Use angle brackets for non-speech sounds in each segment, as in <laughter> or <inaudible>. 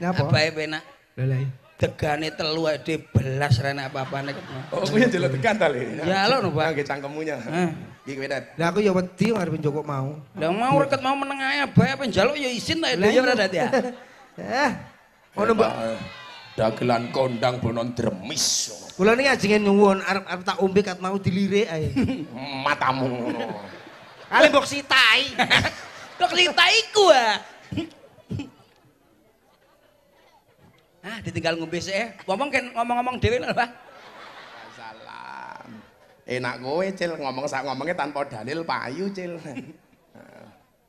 Napa? Abahe penak. Lelai. Degane telu ade belas rene apa-apane. Oh, kuwi ndelok tekan ta, Le? Ya lho, no, Pak. Nggih cangkemmunya. Heh. Iki kowe, Det. Lah aku ya wedi ngarep njokok mau. Lah mau reket mau meneng ae abahe apa njaluk ya isin ta Lah, ya ora dadi ya. <laughs> Eh. Ngono Mbak. Dagelan kondang bonon dremis. Kula niki ajenge nyuwun arep arep tak ombe kat mau dilirik ae. <laughs> Matamu ngono. Kali mbok sitai. <laughs> Kok cerita iku ah. Ah, ditinggal ngombe sik eh. Ngomong kan ngomong-ngomong dhewe lho, Pak. Salam. Enak kowe, Cil, ngomong sak ngomongnya tanpa dalil payu, Cil. <laughs>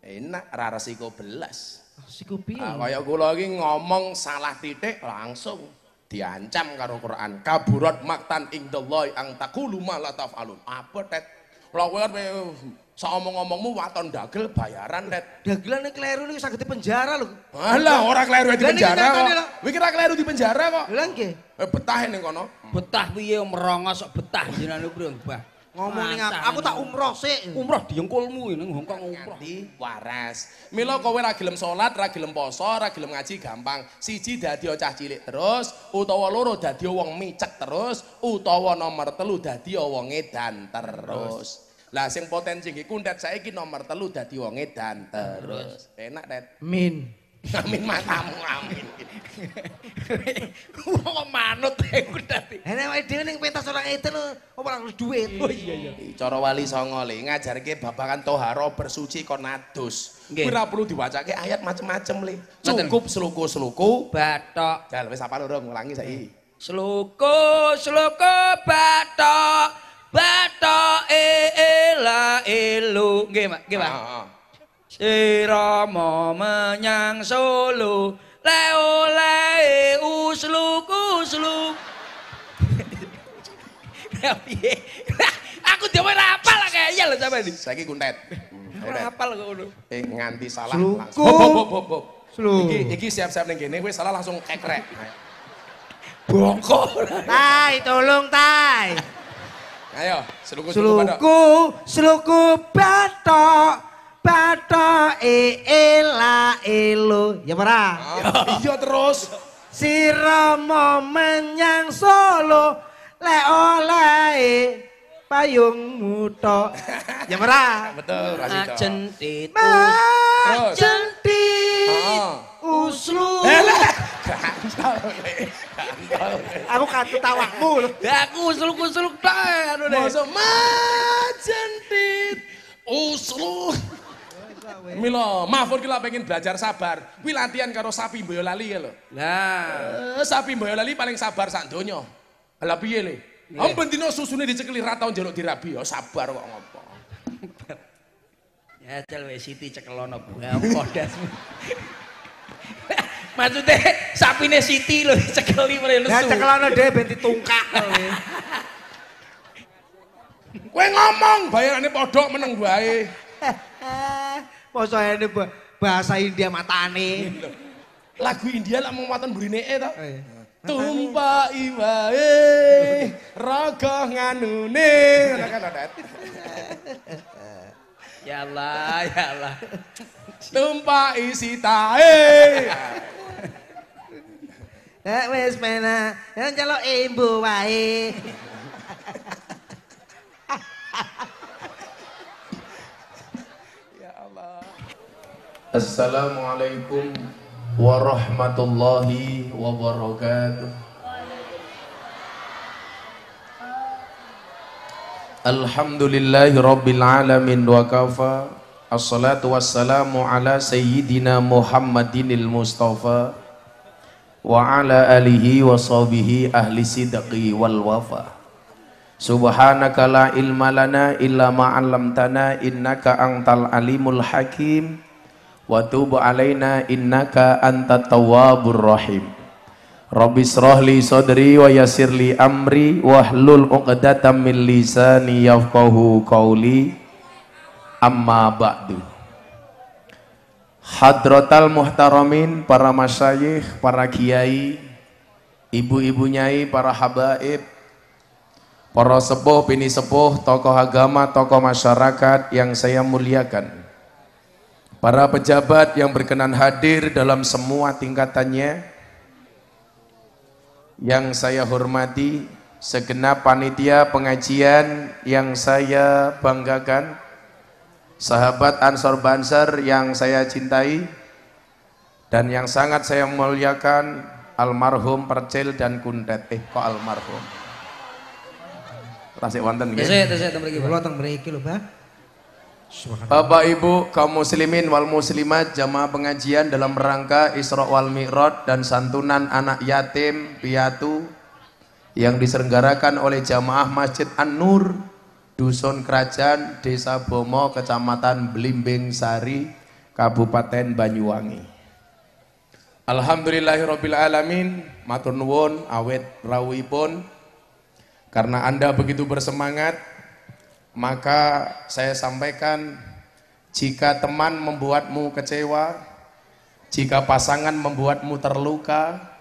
Enak, ra resiko belas. Siku piye? Ah, kaya kula iki ngomong salah titik langsung diancam karo Quran. Kaburat maktan indallahi ang taqulu ma la taf'alun. Apa, Tet? Lah kowe kan sak omong-omongmu waton dagel bayaran, Tet. Dagelane kleru niku saged penjara lho. Alah, ora kleru di penjara kok. Kowe kira kleru di penjara kok. Lah nggih. Eh betah ning kono. Betah piye merongos kok betah jenenge priyo, Mbah. Ngomong ning Mantap. aku tak umroh sik. umroh diengkulmu ini Hongkong umroh. Waras. Mila kowe ra gelem salat, ra gelem poso, ra gelem ngaji gampang. Siji dadi cah cilik terus, utawa loro dadi wong micek terus, utawa nomor telu dadi wong edan terus. Lah sing potensi iki kundet saiki nomor telu dadi wong edan terus. Enak, Det. Min. Amin matamu, amin. <laughs> Wong manut ae ku dadi. Enek wae dhewe ning pentas orang itu lho, ora harus duit. Oh iya iya. Cara wali songo le ngajarke babagan toharo bersuci kon adus. Nggih. Kuwi ora perlu diwacake ayat macem-macem le. Cukup seluku-seluku. Batok. Dal wis apa lho ngulangi saiki. Sluku sluku batok. Batok e ela elu. Nggih, Pak. Nggih, Pak. Heeh. Sirama menyang Solo. Le oleh usluk usluk. <laughs> Ya piye? Aku dhewe ora hafal lah kayaknya lho sampean iki. Saiki kuntet. Ora hafal kok ngono. Eh nganti salah Sluku. langsung. Slu. Iki iki siap-siap ning kene wis salah langsung ekrek. <laughs> Bongkok. Tai, tolong tai. Ayo, seluku-seluku pada. Sluku, sluku batok, batok e ela elo. Ya para. Ah, Iya terus. Sirama menyang Solo, le oleh payungmu tok. Ya para. Betul, Rasito. Ajentit. Terus. Majentit Ah. uslu. Le. Aku katut tawakmu lho. Ya aku usuluk-usuluk dah anu deh. Majentit uslu. Milo, Mahfud kula pengen belajar sabar. Kuwi latihan karo sapi Boyolali ya lho. Nah, Eh, sapi Boyolali paling sabar sak donya. Lah piye le? Ampun dino susune dicekeli ra tau njaluk dirabi ya sabar kok ngopo. ya cel wis Siti cekelono buah podas. <laughs> Maksudnya sapine Siti lho cekeli mrene Ya lesu. cekelana dhewe ben ditungkak. Kowe ngomong bayarane padha meneng wae. <laughs> Ini ba- bahasa India matane. Lagu India lak mau waton burineke to. Oh, iya. Tumpai wae raga nganune. Ngono kan. Ya Allah, ya Allah. Tumpai sitae. Eh wis mena, yang celok imbu wae. Assalamualaikum warahmatullahi wabarakatuh. Alhamdulillahi rabbil alamin wa kafa. Assalatu wassalamu ala sayyidina Muhammadinil Mustafa. Wa ala alihi wa sahbihi ahli sidqi wal wafa. Subhanaka la ilma lana illa ma 'allamtana innaka antal alimul hakim wa tub alaina innaka antat tawwabur rahim. Rabbi israhli sadri wa yassirli amri wahlul 'uqdatam min lisani yafqahu qawli. Amma ba'du. Hadratal muhtaramin para masyayikh, para kiai, ibu-ibu nyai, para habaib, para sepuh, bini sepuh, tokoh agama, tokoh masyarakat yang saya muliakan. Para pejabat yang berkenan hadir dalam semua tingkatannya, yang saya hormati, segenap panitia pengajian yang saya banggakan, sahabat Ansor Banser yang saya cintai, dan yang sangat saya muliakan, almarhum Percil dan Kuntet. Eh, kok almarhum? Tasik wonten nggih. Pak. Kula teng mriki lho, Pak. Bapak Ibu kaum muslimin wal muslimat jamaah pengajian dalam rangka Isra wal Mi'raj dan santunan anak yatim piatu yang diselenggarakan oleh jamaah Masjid An-Nur Dusun Kerajaan Desa Bomo Kecamatan Blimbing Sari Kabupaten Banyuwangi. Alhamdulillahirabbil alamin matur nuwun awet rawuhipun karena Anda begitu bersemangat maka saya sampaikan jika teman membuatmu kecewa, jika pasangan membuatmu terluka,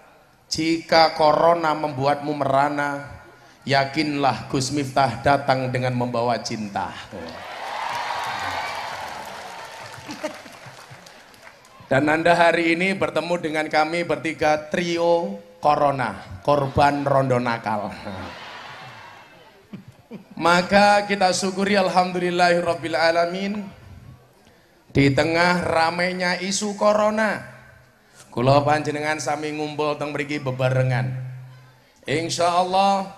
jika corona membuatmu merana, yakinlah Gus Miftah datang dengan membawa cinta. Dan Anda hari ini bertemu dengan kami bertiga trio corona, korban rondo nakal. Maka kita syukuri alamin di tengah ramainya isu corona. Kula panjenengan sami ngumpul teng mriki bebarengan. Insya Allah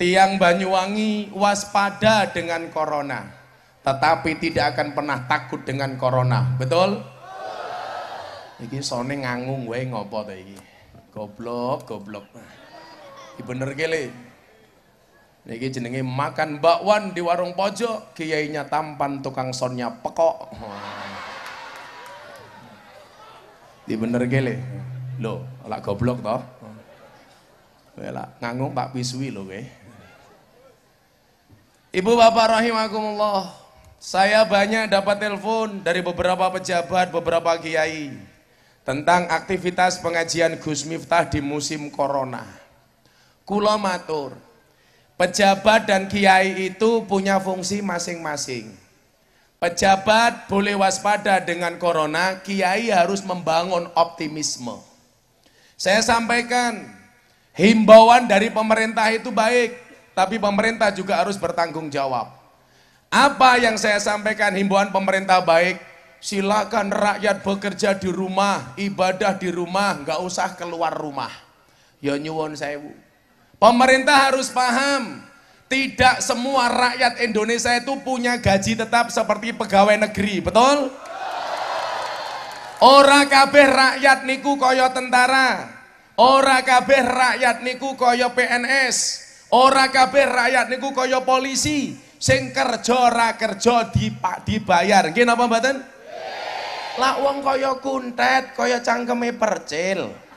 tiang Banyuwangi waspada dengan corona, tetapi tidak akan pernah takut dengan corona. Betul? Iki sone ngangung wae ngopo ta iki? Goblok, goblok. Iki bener kele. Niki jenenge makan bakwan di warung pojok, kiainya tampan, tukang sonnya pekok. Di bener gele. Loh, lak goblok toh. Kowe lak ngangung Pak Piswi lho kowe. Ibu Bapak rahimakumullah. Saya banyak dapat telepon dari beberapa pejabat, beberapa kiai tentang aktivitas pengajian Gus Miftah di musim corona. Kula matur, Pejabat dan kiai itu punya fungsi masing-masing. Pejabat boleh waspada dengan corona, kiai harus membangun optimisme. Saya sampaikan, himbauan dari pemerintah itu baik, tapi pemerintah juga harus bertanggung jawab. Apa yang saya sampaikan himbauan pemerintah baik, silakan rakyat bekerja di rumah, ibadah di rumah, nggak usah keluar rumah. Ya nyuwun sewu. Pemerintah harus paham, tidak semua rakyat Indonesia itu punya gaji tetap seperti pegawai negeri, betul? Ora kabeh rakyat niku kaya tentara. Ora kabeh rakyat niku kaya PNS. Ora kabeh rakyat niku kaya polisi. Sing kerja ora kerja dibayar. Nggih napa mboten? Lah wong kaya kuntet, kaya cangkeme percil.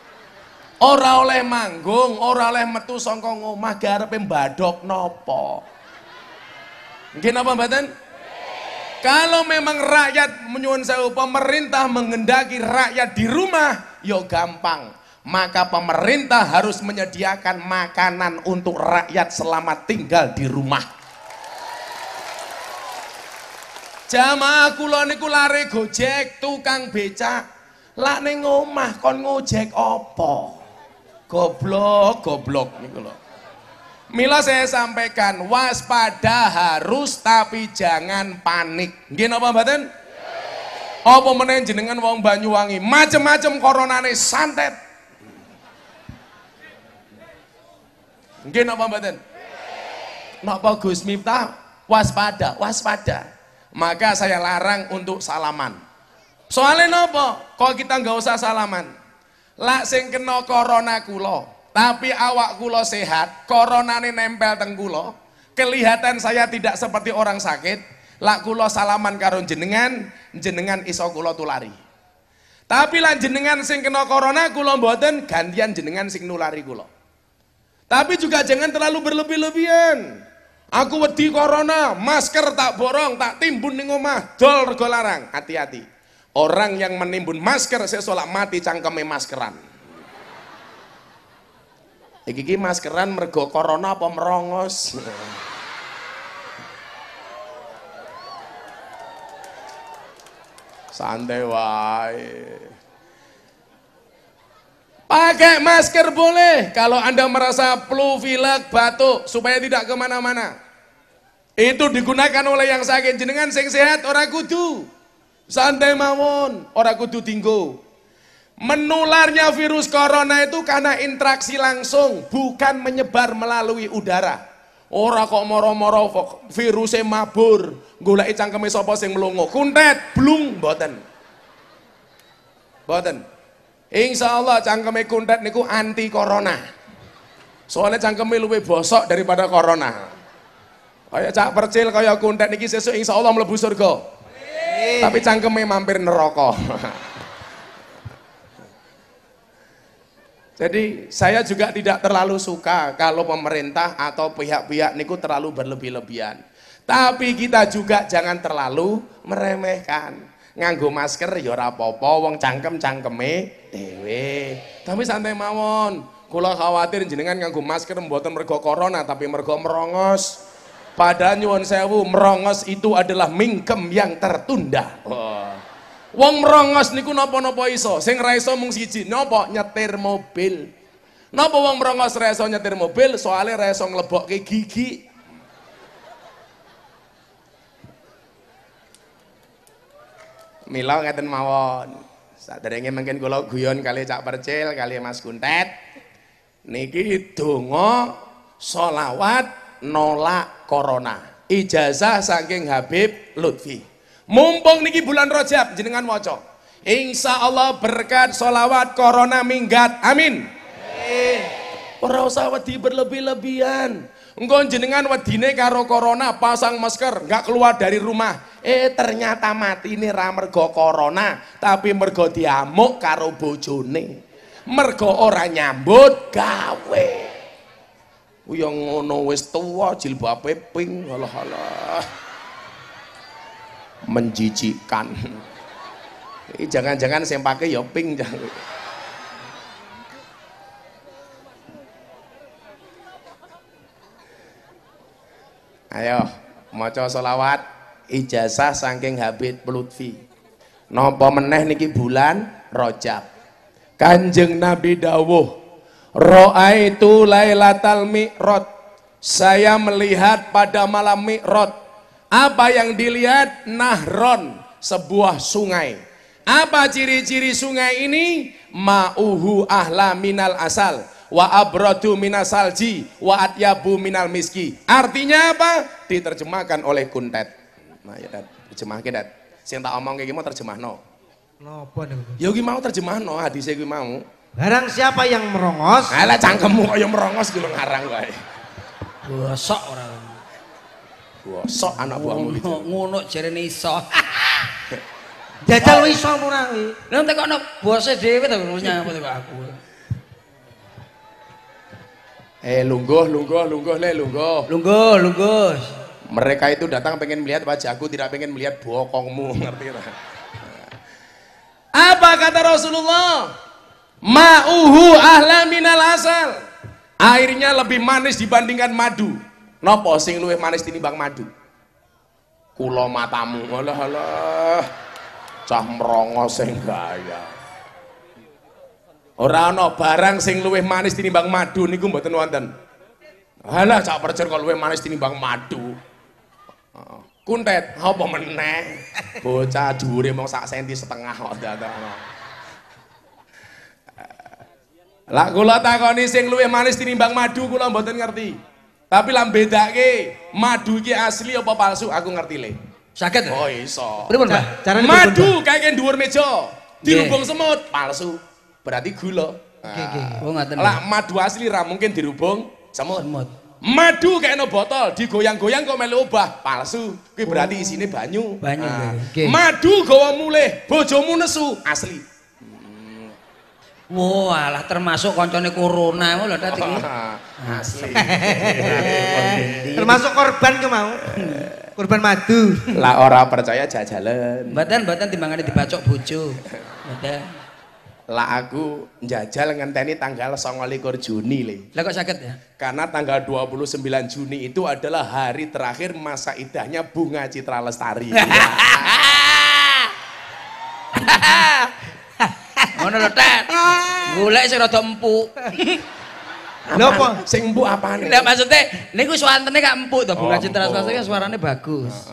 Ora oleh manggung, ora oleh metu saka ngomah garepe mbadok napa. Nggih napa mboten? Kalau memang rakyat menyuwun sewu pemerintah mengendaki rakyat di rumah, yo gampang. Maka pemerintah harus menyediakan makanan untuk rakyat selama tinggal di rumah. Jamaah kula niku lare Gojek, tukang becak. Lah ning omah kon ngojek apa? Goblok, goblok niku lho. Mila saya sampaikan, waspada harus tapi jangan panik. Nggih napa mboten? Apa meneh jenengan wong Banyuwangi, macem-macem koronane santet. Nggih napa mboten? Napa Gus Miftah waspada, waspada. Maka saya larang untuk salaman. Soalnya napa? Kok kita nggak usah salaman? Lak sing kena corona kula, tapi awak kula sehat, koronane nempel teng kula, kelihatan saya tidak seperti orang sakit, lak kula salaman karo jenengan, jenengan iso kula tulari. Tapi lan jenengan sing kena corona kula mboten gantian jenengan sing nulari kula. Tapi juga jangan terlalu berlebih-lebihan. Aku wedi corona, masker tak borong, tak timbun ning omah, dol rego larang. Hati-hati. Orang yang menimbun masker sesolak mati cangkeme maskeran. Iki maskeran mergo corona apa merongos? Santai wae. Pakai masker boleh kalau Anda merasa flu, pilek, batuk supaya tidak ke mana-mana. Itu digunakan oleh yang sakit jenengan sing sehat ora kudu. Santai mawon, ora kudu tinggo. Menularnya virus corona itu karena interaksi langsung, bukan menyebar melalui udara. Ora kok moro-moro virusnya mabur, golek cangkeme sapa sing mlongo. Kuntet, blung mboten. Mboten. Insya Allah cangkeme kuntet niku anti corona. Soalnya cangkeme luwih bosok daripada corona. Kayak cak percil kayak kuntet niki sesuk insya Allah mlebu surga. Tapi cangkeme mampir neraka. Jadi saya juga tidak terlalu suka kalau pemerintah atau pihak-pihak niku terlalu berlebih-lebihan. Tapi kita juga jangan terlalu meremehkan. Nganggo masker ya ora apa-apa, wong cangkem-cangkeme dhewe. Tapi santai mawon. Kula khawatir jenengan nganggo masker mboten mergo corona tapi mergo merongos. Padahal nyuwun sewu, merongos itu adalah mingkem yang tertunda. Oh. Wong merongos niku napa-napa iso. Sing ra iso mung siji, napa nyetir mobil. Napa wong merongos ra iso nyetir mobil? Soale ra iso nglebokke gigi. Mila ngeten mawon. Saderenge mungkin kula guyon kali Cak Percil kali Mas Kuntet. Niki donga solawat nolak corona. Ijazah saking Habib Lutfi. Mumpung niki bulan Rajab jenengan waca. Insya Allah berkat solawat corona minggat. Amin. Ora usah wedi berlebih-lebihan. Engko jenengan wedine karo corona pasang masker, nggak keluar dari rumah. Eh ternyata mati ini ra mergo corona, tapi mergo diamuk karo bojone. Mergo ora nyambut gawe. Yang ngono wis tuwa jilbabe pink, alah alah menjijikkan. Jangan-jangan saya pakai ya pink Ayo, maca selawat ijazah saking Habib Lutfi. Napa meneh niki bulan Rajab. Kanjeng Nabi dawuh, "Ra'aitu lailatal mi'raj." Saya melihat pada malam Mi'raj apa yang dilihat? Nahron, sebuah sungai. Apa ciri-ciri sungai ini? Ma'uhu ahla minal asal wa abradu minasalji wa atyabu minal miski. Artinya apa? Diterjemahkan oleh Kuntet. Nah, ya dat, terjemahke dat. Sing tak omong kayak gimana terjemahno. Napa niku? Ya ki mau terjemahno hadis iki mau. Barang siapa yang merongos? Alah cangkemmu kaya merongos ki ngarang wae. Bosok ora. Bosok anak buahmu gitu. Ngono jarene iso. <laughs> Jajal iso ora kuwi. Lha entek kok bose dhewe to ngurunya apa kok aku. Eh lungguh, lungguh, lungguh le, lungguh. Lungguh, lungguh. Mereka itu datang pengen melihat wajahku, tidak pengen melihat bokongmu, <laughs> ngerti tak? Apa kata Rasulullah? Ma'uhu ahla minal asal. Airnya lebih manis dibandingkan madu. Napa sing luwih manis tinimbang madu? Kula matamu. Alah alah. Cah mrongo sing gaya. Ora ana barang sing luwih manis tinimbang madu niku mboten wonten. Halah cak percer kok luwih manis tinimbang madu. Kuntet, apa meneh? Bocah dhuwure mong sak senti setengah kok dadakno. Lah kula takoni sing luwih manis tinimbang madu kula mboten ngerti. Tapi lam bedake madu iki asli apa palsu aku ngerti le. Sakit? Oh iso. Pripun, Pak? Carane Madu kayak dhuwur meja. Dirubung semut, palsu. Berarti gula. Oke, oke. Oh ngaten. Lah madu asli ra mungkin dirubung semut. Semut. Madu kayak no botol, digoyang-goyang kok melu obah, palsu. Kuwi berarti isine banyu. Banyu, Nah. Madu gawa mulih, bojomu nesu, asli. Wah, alah termasuk koncone corona ngono lho tadi. <laughs> asli. Termasuk korban ke mau? Korban madu. Lah ora percaya jajalan. Mboten mboten timbangane dibacok bojo. Mboten. Lah aku njajal ngenteni tanggal 29 Juni le. Lah kok sakit ya? Karena tanggal 29 Juni itu adalah hari terakhir masa idahnya Bunga Citra Lestari. <laughs> <laughs> Ngono lho, Tet. Golek sing rada empuk. Lho apa? Sing mbok apane? Ndak maksudnya niku suantene gak empuk to, Bunga Oh, Citra empuk. Swasta suarane bagus.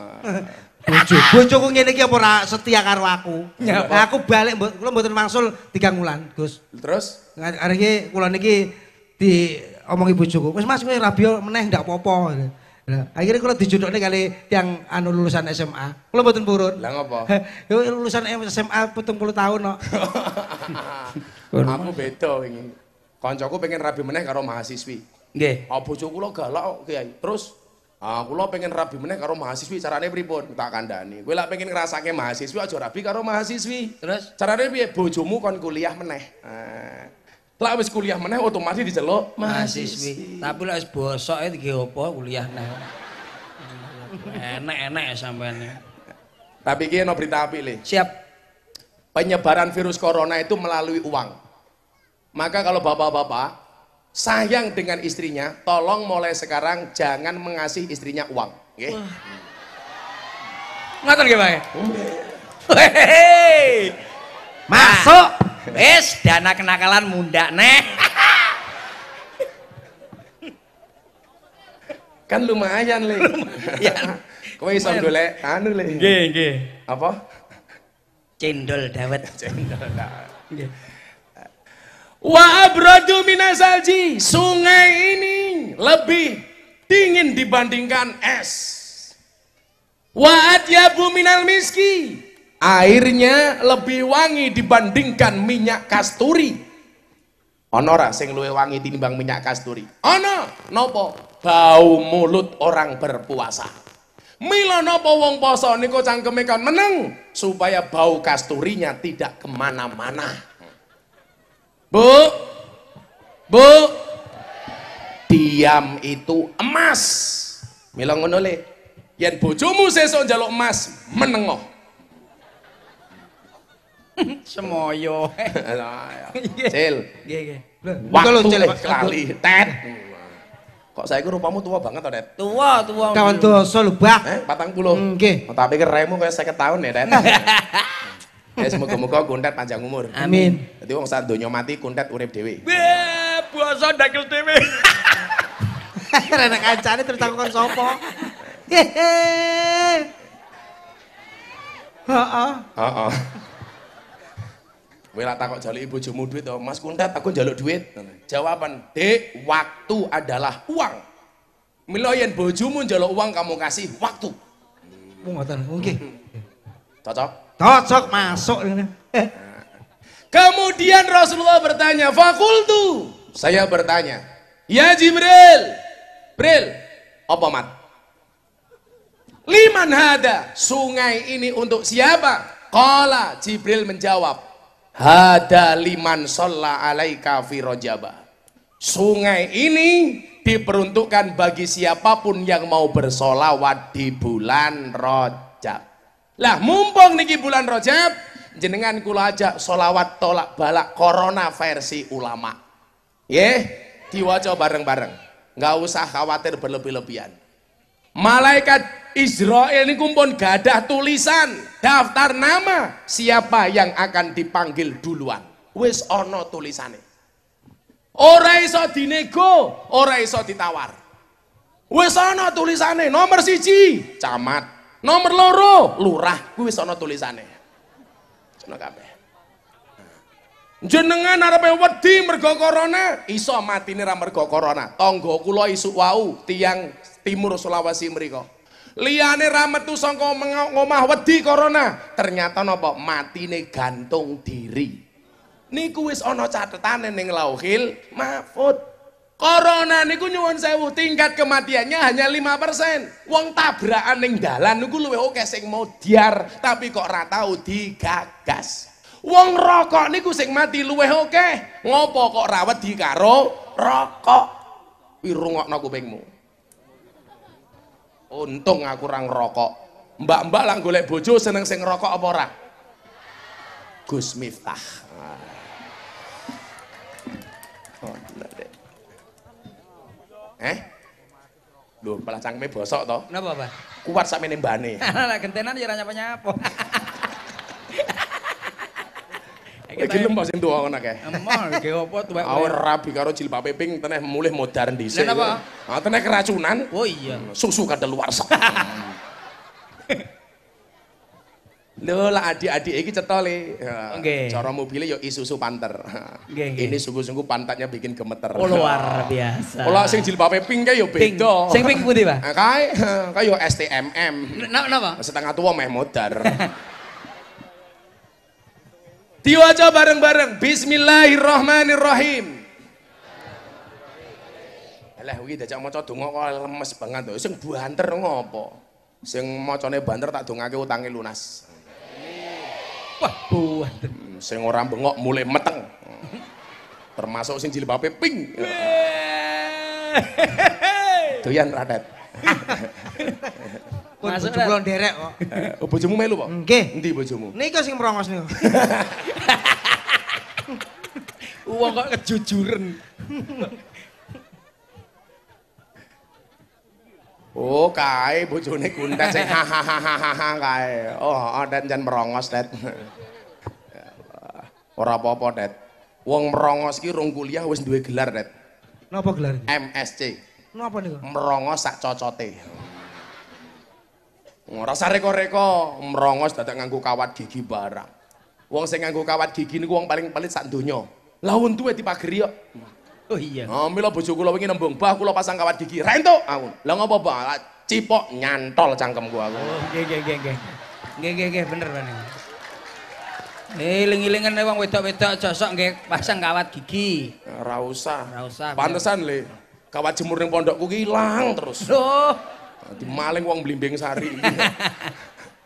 Bojo, bojoku ngene iki apa ora setia karo aku. Ya, Nah, aku balik kula mboten mangsul 3 wulan, Gus. Terus Hari iki kula niki di omongi bojoku, "Wis Mas kowe rabio meneh ndak apa-apa." Lah, akhirnya kula dijodokne kali tiang anu lulusan SMA. Kula mboten purun. lah ngopo? <laughs> Yo lulusan SMA 70 tahun kok. <laughs> Aku beda wingi. Kancaku pengen rabi meneh karo mahasiswi. Nggih. Ah bojo kula galak kok, Kiai. Terus Ah, kula pengen rabi meneh karo mahasiswi, carane pripun? Tak kandhani. Kowe lak pengen ngrasake mahasiswi aja rabi karo mahasiswi. Terus Carane piye? Bojomu kon kuliah meneh. Ah. Lah wis kuliah meneh otomatis diceluk mahasiswi. Tapi lek wis bosoke iki apa kuliah nah. Enek-enek sampean. Tapi iki ana berita apik le. Siap. Penyebaran virus corona itu melalui uang. Maka kalau bapak-bapak sayang dengan istrinya, tolong mulai sekarang jangan mengasih istrinya uang. Nggih. Ngoten nggih, Pak? Hehehe. Masuk. Wis dana kenakalan mundak neh. Kan lumayan le. Lumayan. Kowe iso golek anu le. nggih. Apa? Cendol dawet. Cendol dah. Nggih. Wa abradu minasalji. Sungai ini lebih dingin dibandingkan es. Wa atyabu minal miski. Airnya lebih wangi dibandingkan minyak kasturi. Ono ora sing luwih wangi tinimbang minyak kasturi? Ono. Nopo? Bau mulut orang berpuasa. Mila napa wong poso niku cangkeme kan meneng supaya bau kasturinya tidak ke mana-mana. Bu, bu, diam itu emas. Mila ngono le. Yen bojomu sesuk njaluk emas, menengoh. Semoyo. <laughs> Cil, Nggih, nggih. Buka lo, waktu wis kelali, tet. Kok saya rupamu tua banget toh, Tet? Tua, tua. Kawan dosa lu, Bak. Eh, patang puluh. Nggih. Oh, tak pikir remu kayak seket tahun ya, Tet. <laughs> ya, semoga-moga kuntet panjang umur. Amin. Jadi wong saat donya mati kuntet urip dhewe. Weh, basa dakil dhewe. <laughs> Rene kancane terus aku kon sapa? Hehe. Heeh. Heeh. Kowe lak takok jaluk bojomu duit to, Mas Kuntet aku njaluk duit. Jawaban, "Dek, waktu adalah uang." Mila yen bojomu njaluk uang kamu kasih waktu. Ngoten, nggih. Cocok? Cocok masuk ini. Eh, Kemudian Rasulullah bertanya, "Fakultu." Saya bertanya, "Ya Jibril." Bril, apa mat? Liman hada? Sungai ini untuk siapa? Qala Jibril menjawab, "Hada liman sholla alaika fi rojaba." Sungai ini diperuntukkan bagi siapa pun yang mau bersolawat di bulan Rojab. Lah mumpung niki bulan Rojab, jenengan kula ajak solawat tolak balak corona versi ulama. Ye, diwaca bareng-bareng. Nggak usah khawatir berlebih-lebihan. Malaikat Israel ini kumpul gadah tulisan daftar nama siapa yang akan dipanggil duluan. Wis ono tulisane. Ora iso dinego, ora iso ditawar. Wis ana tulisane nomor siji camat, nomor loro lurah, kuwi wis ana tulisane. Sono kabeh. Jenengan arepe wedi mergo corona, iso matine ra mergo corona. Tangga kula isuk wau tiang timur Sulawesi mriku. Liyane ra metu saka mengo- ngomah wedi corona, ternyata napa matine gantung diri. Niku wis ana catetane ning Lauhil Mahfud. Corona niku nyuwun sewu tingkat kematiannya hanya 5%. Wong tabrakan ning dalan niku luwih akeh sing modiar, tapi kok ora tau digagas. Wong rokok niku sing mati luwih akeh. Ngopo kok ora wedi karo rokok? Wi rungokno kupingmu. Untung aku ora ngerokok. Mbak-mbak lang golek bojo seneng sing ngerokok apa ora? Gus Miftah. Oh. Eh? Lho, malah cangkeme bosok to. Napa, Pak? Kuat sakmene mbane. <laughs> Lah gentenan ya ora nyapa-nyapa. <laughs> iki. Gelem apa sing tuwa ngono kae. Emang ge opo tuwek. Awir rabi karo jilbabe pink teneh mulih modern dhisik. Lah napa? Ah teneh keracunan. Oh iya. Susu kadaluwarsa. <laughs> Lho lah adik-adik iki cetole. Ya, Nggih. Cara mobilnya ya Isuzu Panther. Nggih. Ini sungguh-sungguh pantatnya bikin gemeter. Oh luar biasa. Kalau sing jilbabe pink kae ya Pink. beda. Sing pink pundi, Pak? Nah, kae kae ya STMM. Napa napa? Setengah tua meh modar. <laughs> Diwaca bareng-bareng. Bismillahirrahmanirrahim. Alah iki dajak maca donga kok lemes banget to. Sing banter ngopo? Sing macane banter tak dongake utange lunas. Wah, buat. Hmm, Sing ora bengok mulai meteng. Termasuk sing jilbabe pink. Doyan radet. <laughs> Pun Masuk, bojo kula nderek kok. Eh, bojomu melu, Pak? Nggih. Endi bojomu? Nika sing merongos niku. <laughs> Wong kok kejujuran. Oh, kae bojone kuntet sing hahaha kae. Oh, oh dan jan merongos, Det. <laughs> Ora apa-apa, Det. Wong merongos ki rong kuliah wis duwe gelar, Det. Napa gelar? MSc. Napa niku? Merongos sak cocote. Ora usah reko-reko, merongos dadak nganggo kawat gigi barang. Wong sing nganggo kawat gigi niku wong paling pelit sak donya. Lah untuwe dipageri kok. Oh iya. Oh, mila bojo kula wingi nembung, "Bah, kula pasang kawat gigi." Ra entuk aku. Lah ngopo, Bah? Cipok nyantol cangkemku aku. Oh, nggih nggih nggih nggih. Nggih nggih nggih bener Pak. Eh, iling-ilingan wong wedok-wedok josok nggih pasang kawat gigi. Ora usah. Ora usah. Pantesan le. Kawat jemur ning pondokku ilang terus. Loh, Di maling wong blimbing sari.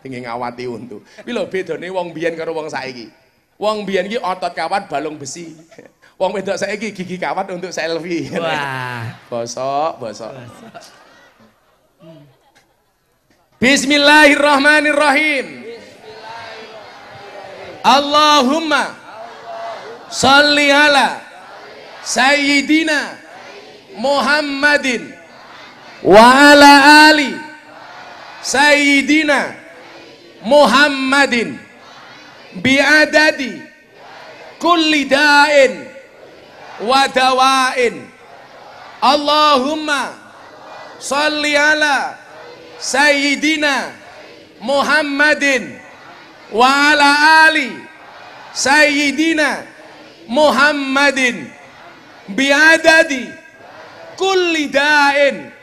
Tinggi <laughs> ngawati untu. Kuwi lho bedane wong biyen karo wong saiki. Wong biyen ki otot kawat balung besi. <laughs> Wong wedok saiki gigi kawat untuk selfie. wah. <laughs> Bosok, bosok. Bismillahirrahmanirrahim. Allahumma salli ala sayyidina Muhammadin wa ala ali sayyidina Muhammadin biadadi kulli da'in wa dawain Allahumma salli ala sayyidina Muhammadin wa ala ali sayyidina Muhammadin biadadi kulli da'in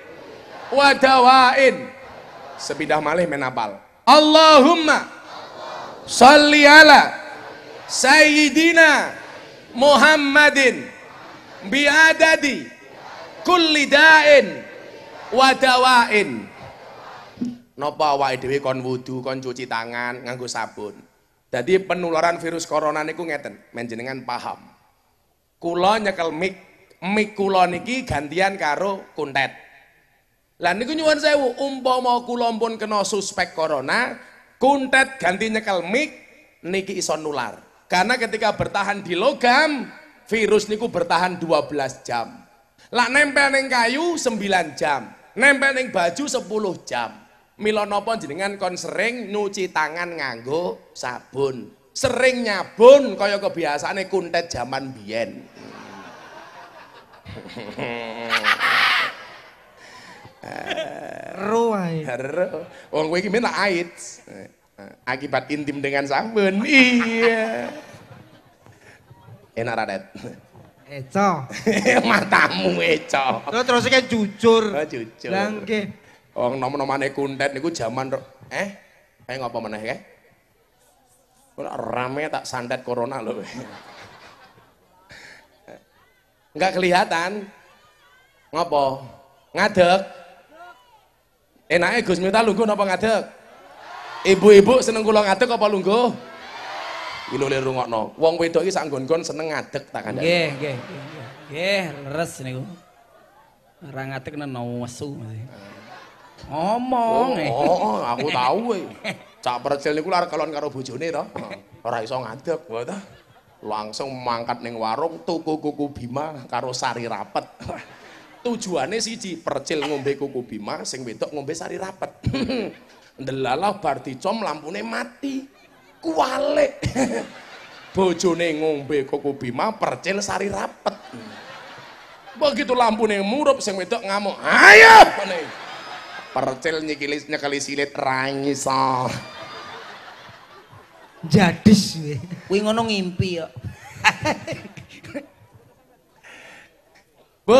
wa dawain sepidah malih menapal Allahumma salli ala sayyidina Muhammadin biadadi kulli da'in wa dawain napa awake dhewe kon wudu kon cuci tangan nganggo sabun? Dadi penularan virus corona niku ngeten menjenengan paham. Kula nyekel mik mik kula niki gantian karo kuntet lah niku nyuwun sewu umpama kula pun kena suspek corona kuntet ganti nyekel mik niki iso nular. Karena ketika bertahan di logam virus niku bertahan 12 jam. Lah nempel ning kayu 9 jam nempel ning baju 10 jam. Mila napa jenengan kon sering nyuci tangan nganggo sabun? Sering nyabun kaya kebiasaane kuntet zaman biyen <laughs> Ero wae. Haro. Wong kowe iki men tak AIDS. Eh, Akibat intim dengan sabun. Iya. Enak radet. Eco. <laughs> Matamu eco. Terus terus kan jujur. Oh, jujur. Lah nggih. Wong nom-nomane kuntet niku zaman ro- eh eh ngapa meneh kae? Ora rame tak santet corona lho. Enggak kelihatan. Ngapa? Ngadeg. Enake Gus Miftah lungguh napa ngadeg? Ibu-ibu seneng kula ngadeg apa lungguh? Iki lho le rungokno. Wong wedok iki sak nggon-nggon seneng ngadeg tak kandhani. Nggih, nggih. nggih. Leres niku. Ora ngatek nang nesu. Ngomong eh. Oh, oh, aku tahu we. <laughs> Cak Percil niku lar kelon karo bojone to. Ora iso ngadeg, wae. Langsung mangkat ning warung tuku kuku Bima karo sari rapet. Tujuane siji, Percil ngombe kuku Bima, sing wedok ngombe sari rapet. <laughs> Ndelalah bar dicom lampune mati. Kualik. <laughs> bojone ngombe koko bima percil sari rapet begitu lampu nih murup sing wedok ngamuk ayo percil nyekili nyekali silit rangiso Jadis kowe. Kuwi ngono ngimpi ya. Bu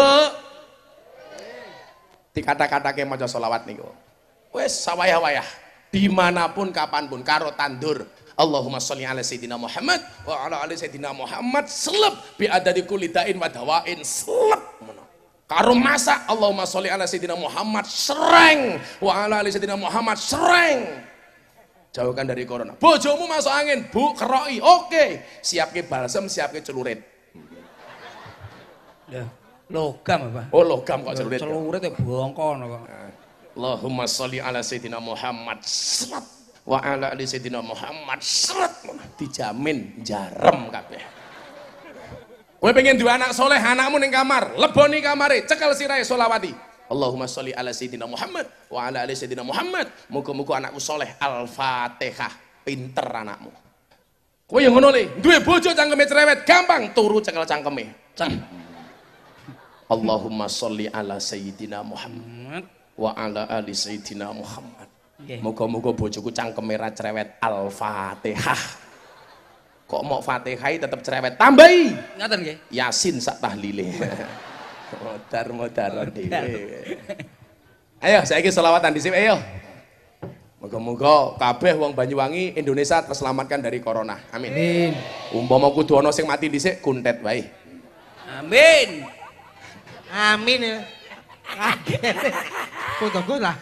dikata-kata ke maca solawat niku. Wes sawayah-wayah. Di mana pun kapan pun. Karo tandur. Allahumma sholli ala sayyidina Muhammad wa ala ali sayyidina Muhammad. Selep bi adadi kulidain wa dawain. Selep karo masak Allahumma sholli ala sayyidina Muhammad. Sereng. Wa ala ali sayyidina Muhammad. Sereng. Jauhkan dari corona. Bojomu masuk angin. Bu keroi oke. Siap ke balsem siap ke celurit. Lah, logam apa? oh logam kok celurit Celurit ya bongkon kok. Allahumma sholli ala sayyidina Muhammad seret. Wa ala ali sayyidina Muhammad seret. Dijamin jarem kabeh. Kowe pengen dua anak soleh anakmu ning kamar leboni kamare cekel sirahe solawati Allahumma sholli ala sayyidina Muhammad wa ala ali sayyidina Muhammad. Muga-muga anakku soleh al-fatihah. Pinter anakmu. Kowe yang ngono le duwe bojo cangkeme cerewet gampang turu cekel cangkeme. Cang. Allahumma sholli ala sayyidina Muhammad wa ala ali sayyidina Muhammad. Moga-moga bojoku cangkeme ra cerewet Al-Fatihah. Kok mau Fatihah tetep cerewet tambahi Ngoten nggih. Yasin sak tahlile. <laughs> modar modaran dhewe. Ayo saiki selawatan dhisik ayo. Moga-moga kabeh wong Banyuwangi Indonesia terselamatkan dari corona. Amin. Amin. Umpama kudu ana sing mati dhisik kuntet wae. Amin. Amin ya. Fotoku lah.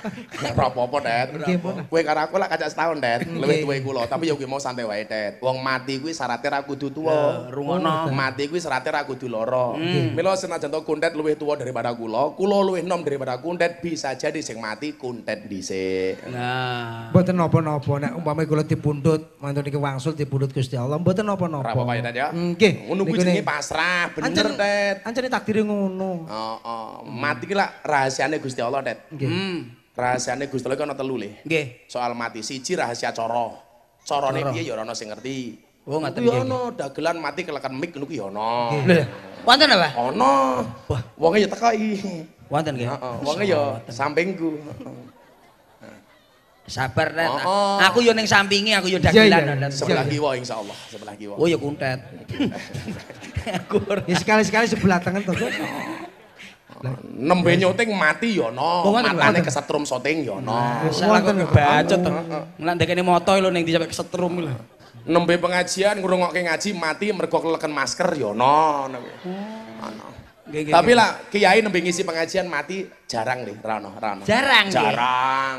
Ora apa-apa, Det. Kowe karo aku lak kacak setahun, Det. Luwih tuwa kula, tapi ya kuwi mau santai wae, Det. Wong mati kuwi syaratnya ra kudu tuwa. Rungono. Mati kuwi syaratnya ra kudu lara. Mila senajan to kuntet luwih tuwa daripada kula, kula luwih enom daripada kuntet, bisa jadi sing mati kuntet dhisik. Nah. Mboten napa-napa nek umpama kula dipundhut, mantun iki wangsul dipundhut Gusti Allah, mboten napa-napa. Ora apa-apa ya, Det ya. Nggih. Ngono kuwi jenenge pasrah, bener, Ancen- Det. Ancene takdire ngono. Heeh. Mati ki lak rahasiane Gusti Allah, Det. Nggih. Hmm. Rahasiane Gusti Allah ki ana telu le. Nggih. Soal mati siji rahasia cara. Carane Cara. piye ya ora ana sing ngerti. Oh ngoten Kuwi nggih. ana dagelan mati keleken mik ngono kuwi ya ana. Lho, Wonten apa? Ana. Wah. Wonge ya tekai. Wonten nggih. Heeh, wonge ya sampingku. Sabar, Tet. Oh, oh. Aku yo ning sampingi, aku yo Iya, dagelan. iya. Tet. Sebelah Iya, kiwa insyaallah, sebelah kiwa. Oh ya kuntet. <laughs> Aku. Ya sekali-sekali sebelah tangan to. <laughs> Gus. Nembe nyuting mati ya ana. Oh, ngoten, Matane kesetrum syuting ya ana. Salah kok Wonten. kebacot to. Nglandekane moto lho ning di sampe kesetrum lho. Nembe pengajian ngrungokke ngaji mati mergo keleken masker ya ana. kuwi. Ana. Tapi lah kiai nembe ngisi pengajian mati jarang deh, ra ono, ra ono. Jarang. Jarang.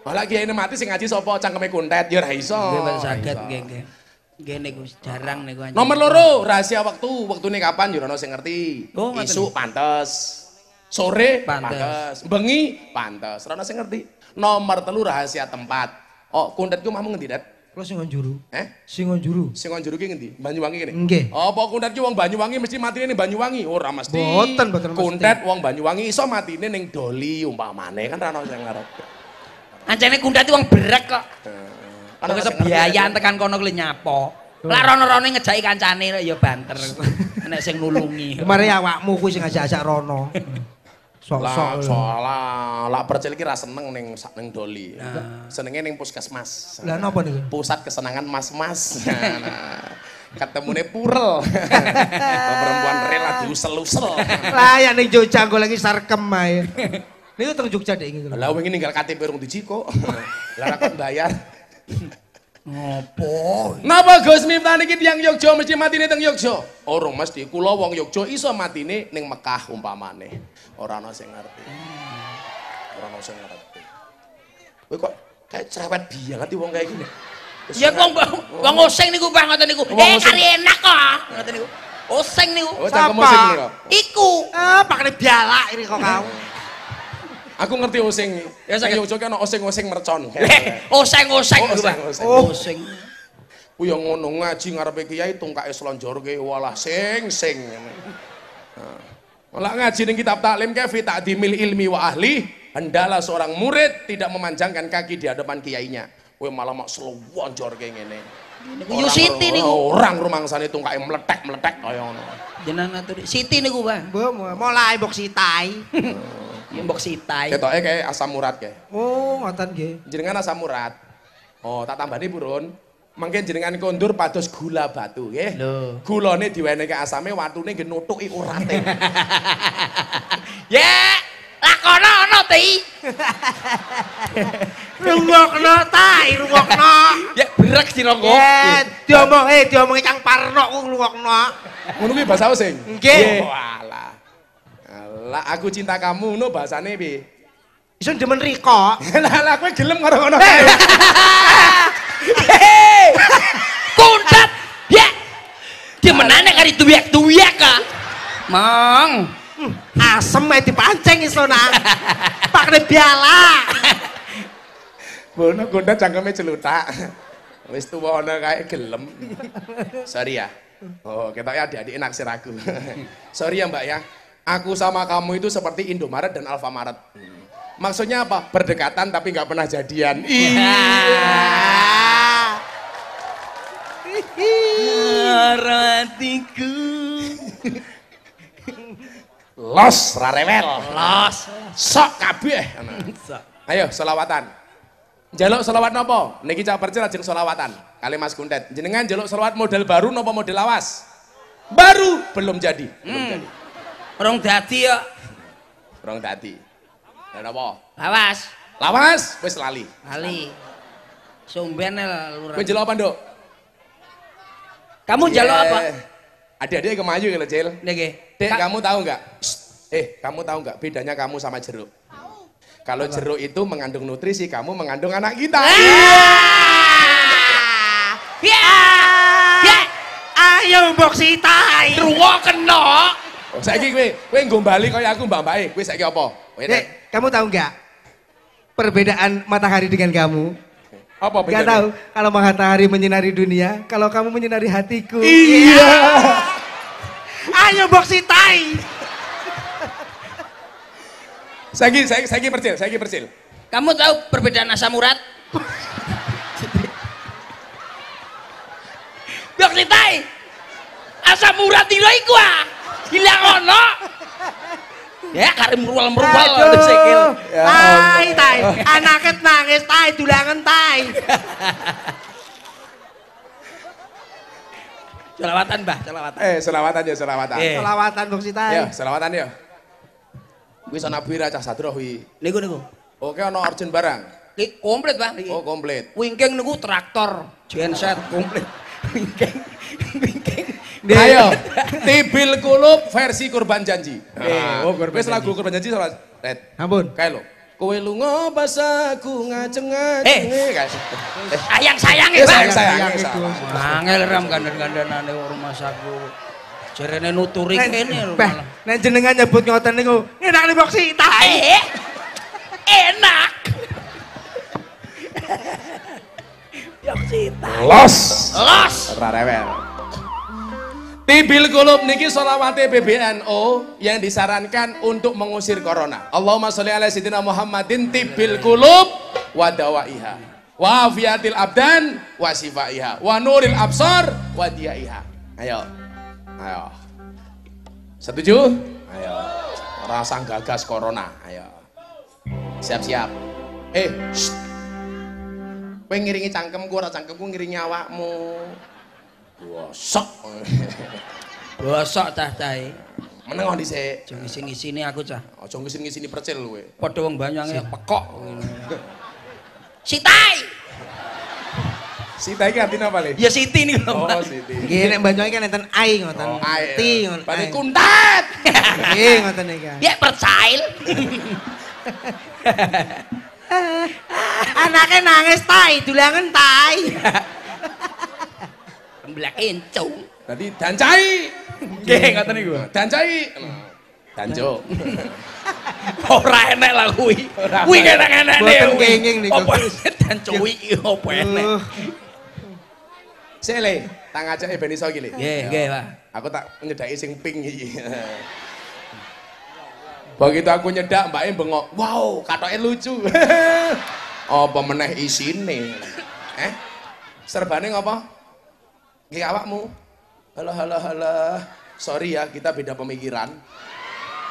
Malah kiai ini mati sing ngaji sapa cangkeme kuntet ya ora iso. Nggih, Ra saged nggih, nggih. Nggih niku jarang niku anjing. Nomor loro, rahasia waktu. Waktune kapan ya ora ono sing ngerti. Oh. Isuk pantes. Sore Pantes. pantes. Bengi pantes. Ora ono sing ngerti. Nomor telu rahasia tempat. Oh, kuntet ku mahmu ngendi, Det? Kula sing njuru. Eh? Sing njuru. Sing juru ki ngendi? Banyuwangi kene. Nggih. Apa kuntet ki wong Banyuwangi mesti matine ning Banyuwangi? Ora mesti. Boten, boten mesti. Kuntet wong Banyuwangi iso matine ning Doli umpamane kan ora ono sing ngarep. Ancene kuntet wong brek kok. Ana Kok sing ngerti, kebiayaan Det. tekan kono kuwi nyapo. Lah rono-rono ngejaki kancane ya banter. <laughs> Nek sing nulungi. Kemare awakmu kuwi sing ajak-ajak rono. <laughs> Lah Sok-sok. soalnya lah percil ki ra seneng ning sak ning Doli. Senenge ning puskesmas. Lah napa niku? Pusat kesenangan mas-mas. <laughs> Nah, ketemune purel. <laughs> Perempuan rela diusel-usel. Lah ya ning Jogja lagi sarkem ae. Niku teng Jogja dek iki. Lah wingi ninggal KTP rung diji kok. <laughs> Lah kon bayar. Ngopo? Napa Gus Miftah niki tiyang Yogya mesti matine teng Yogya? Urung mesti. Kula wong Yogya iso matine ning Mekah umpamane. Ora ana sing ngerti. Ora ana sing ngerti. Kowe kok kayak cerewet banget wong kayak gini. Ya ora- wong wong oseng niku Pak ngoten niku. Eh kari enak kok. Ngoten niku. Oseng niku. Oh, niku. Iku. Ah, pakne bialak ini kok kau. <laughs> Aku ngerti oseng. Ya, Ya kan ana oseng-oseng mercon. Eh, oseng-oseng Oh, niku Pak. oseng, oseng. Oh, oseng. Ku yang ngono ngaji ngarepe kiai tungkake slonjorke walah sing sing. Malah ngaji ning kitab taklim ke fi ta'dimil ilmi wa ahli, hendaklah seorang murid tidak memanjangkan kaki di hadapan kiainya. Kowe malah mak slonjorke ngene. Niku yo Siti niku. Orang rumangsane tungkae meletek-meletek kaya ngono. Jenengan aturi Siti niku, Pak. Bu, mulai mbok sitai. <laughs> Ya mbok sitai. Ketoke kayak asam urat kayak. Oh, ngoten nggih. Jenengan asam urat. Oh, tak tambani purun. Mungkin jenengan kondur pados gula batu, nggih. Lho. Gulane diwenehke asame watune nggih nutuki urate. <laughs> Ya, lakono ono ti. <laughs> Rungokno tai, rungokno. Ya brek dironggo. Ya, diomong eh diomongi Kang Parno ku rungokno. Ngono kuwi bahasa osing. Nggih. Alah, aku cinta kamu ngono bahasane piye? Iso demen Riko. <laughs> Lah lah kowe gelem karo ngono. Kuntat. Ya. Dia menane kari tuyak-tuyak ka. Mang. Asem ae dipancing iso nang. Pakne biala. Bono gonda cangkeme celutak. Wis tuwa ana kae gelem. Sorry ya. Oh, ketoknya adik-adik naksir aku. Sorry ya Mbak ya. Aku sama kamu itu seperti Indomaret dan Alfamaret. Hmm. Maksudnya apa? Berdekatan tapi nggak pernah jadian. <laughs> Iya. Los rarewel. Los. Sok kabeh. Ayo selawatan. Jaluk selawat nopo? Niki cak percil ajeng selawatan. Kali Mas Kuntet. Jenengan jaluk selawat model baru nopo model lawas? Baru belum jadi. Belum jadi. Orang dadi ya. Rong dadi. Dan apa? Lawas. Lawas wis lali. Ali. Sumben lurah. Kowe jaluk apa, Nduk? Kamu jaluk Yeah. apa? Adik-adik kemayu kalau Cil. Niki. Dek, Ka- kamu tahu nggak? Shh, Eh, kamu tahu nggak bedanya kamu sama jeruk? Kalau jeruk itu mengandung nutrisi, kamu mengandung anak kita. Ya. Ya. Ayo mbok sitai. Ruwo kena. Oh, saiki kowe, kowe gombali kaya aku mbak-mbake. Kowe saiki apa? Dek, kamu tahu nggak perbedaan matahari dengan kamu? apa bedanya? tahu kalau matahari menyinari dunia, kalau kamu menyinari hatiku. Iya. Ayo mbok sitai. Saiki saiki saiki percil, saiki percil. Kamu tahu perbedaan asam urat? <laughs> Bok sitai. Asam urat di iku ah. Hilang ono. Ya karim merual-merual sikil. Ya tai, tai. Anaknya nangis, tai, dulangan, tai. Selawatan, Mbah, selawatan. Eh, selawatan ya, selawatan. Eh. Selawatan mbok sitai. Ya, selawatan ya. Kuwi sana bira cah sadroh kuwi. Niku niku. Oke ana urgent barang. Ki komplit. Niki. Oh, komplit. Wingking niku traktor, genset komplit. Wingking. <laughs> Wingking. Ayo, Tibil Kulub versi Kurban Janji. Eh, oh, Kurban Wis Janji. lagu Kurban Janji salah. Red. Ampun. Kae lho. Kowe lunga pas aku ngajeng-ngajeng. Eh. Sayang-sayang Eh, ya, Bang. sayang, sayang, Sayang sayang. itu. Angel ram gandan-gandanane rumah saku. Jerene nuturi kene lho nek jenengan nyebut ngoten niku, enak nih mbok sitai. Eh, enak. Yok sita. Los. Los. Ora rewel. Tibil Kulub niki solawate PBNO yang disarankan untuk mengusir corona. Allahumma sholli ala sayyidina Muhammadin tibil kulub wa dawaiha. Wa afiatil abdan wa sifaiha. Wa nuril absar wa diyaiha. Ayo. Ayo. Setuju? Ayo. Rasa gagas corona. Ayo. Siap-siap. Eh. Kowe ngiringi cangkemku ora cangkemku ngiringi awakmu. Bosok. <laughs> Bosok tah tae. Meneng dhisik. Jeng ngisi-ngisini aku cah. Aja ngisin-ngisini percil kowe. Padha wong Banyuwangi pekok. <laughs> Sitai. Sita iki artinya apa, Le? Ya Siti lho. Oh. Siti. Nggih nek Banyuwangi kan enten ai ngoten. Oh. Ti ngoten. Ai. kuntat. <laughs> Nggih ngoten iki. Ya percail. Anaknya nangis tai, dulangan tai. Mbelak encung. Berarti dancai. Nggih ngoten niku. Dancai. Danjo. <laughs> Ora enek lah kuwi. Kuwi enek-enek Boten kenging niku. Apa dan cuwi apa enek. Uh, Sik, Le. Tak ngajak ben iso iki, Le. Nggih, nggih, Pak. Aku tak nyedaki sing pink iki. <laughs> Begitu aku nyedak, Mbak E bengok. Wow, katoke lucu. <laughs> apa meneh isine? Eh? Serbane ngapa? Nggih awakmu. Halo halo halo. Sorry ya, kita beda pemikiran.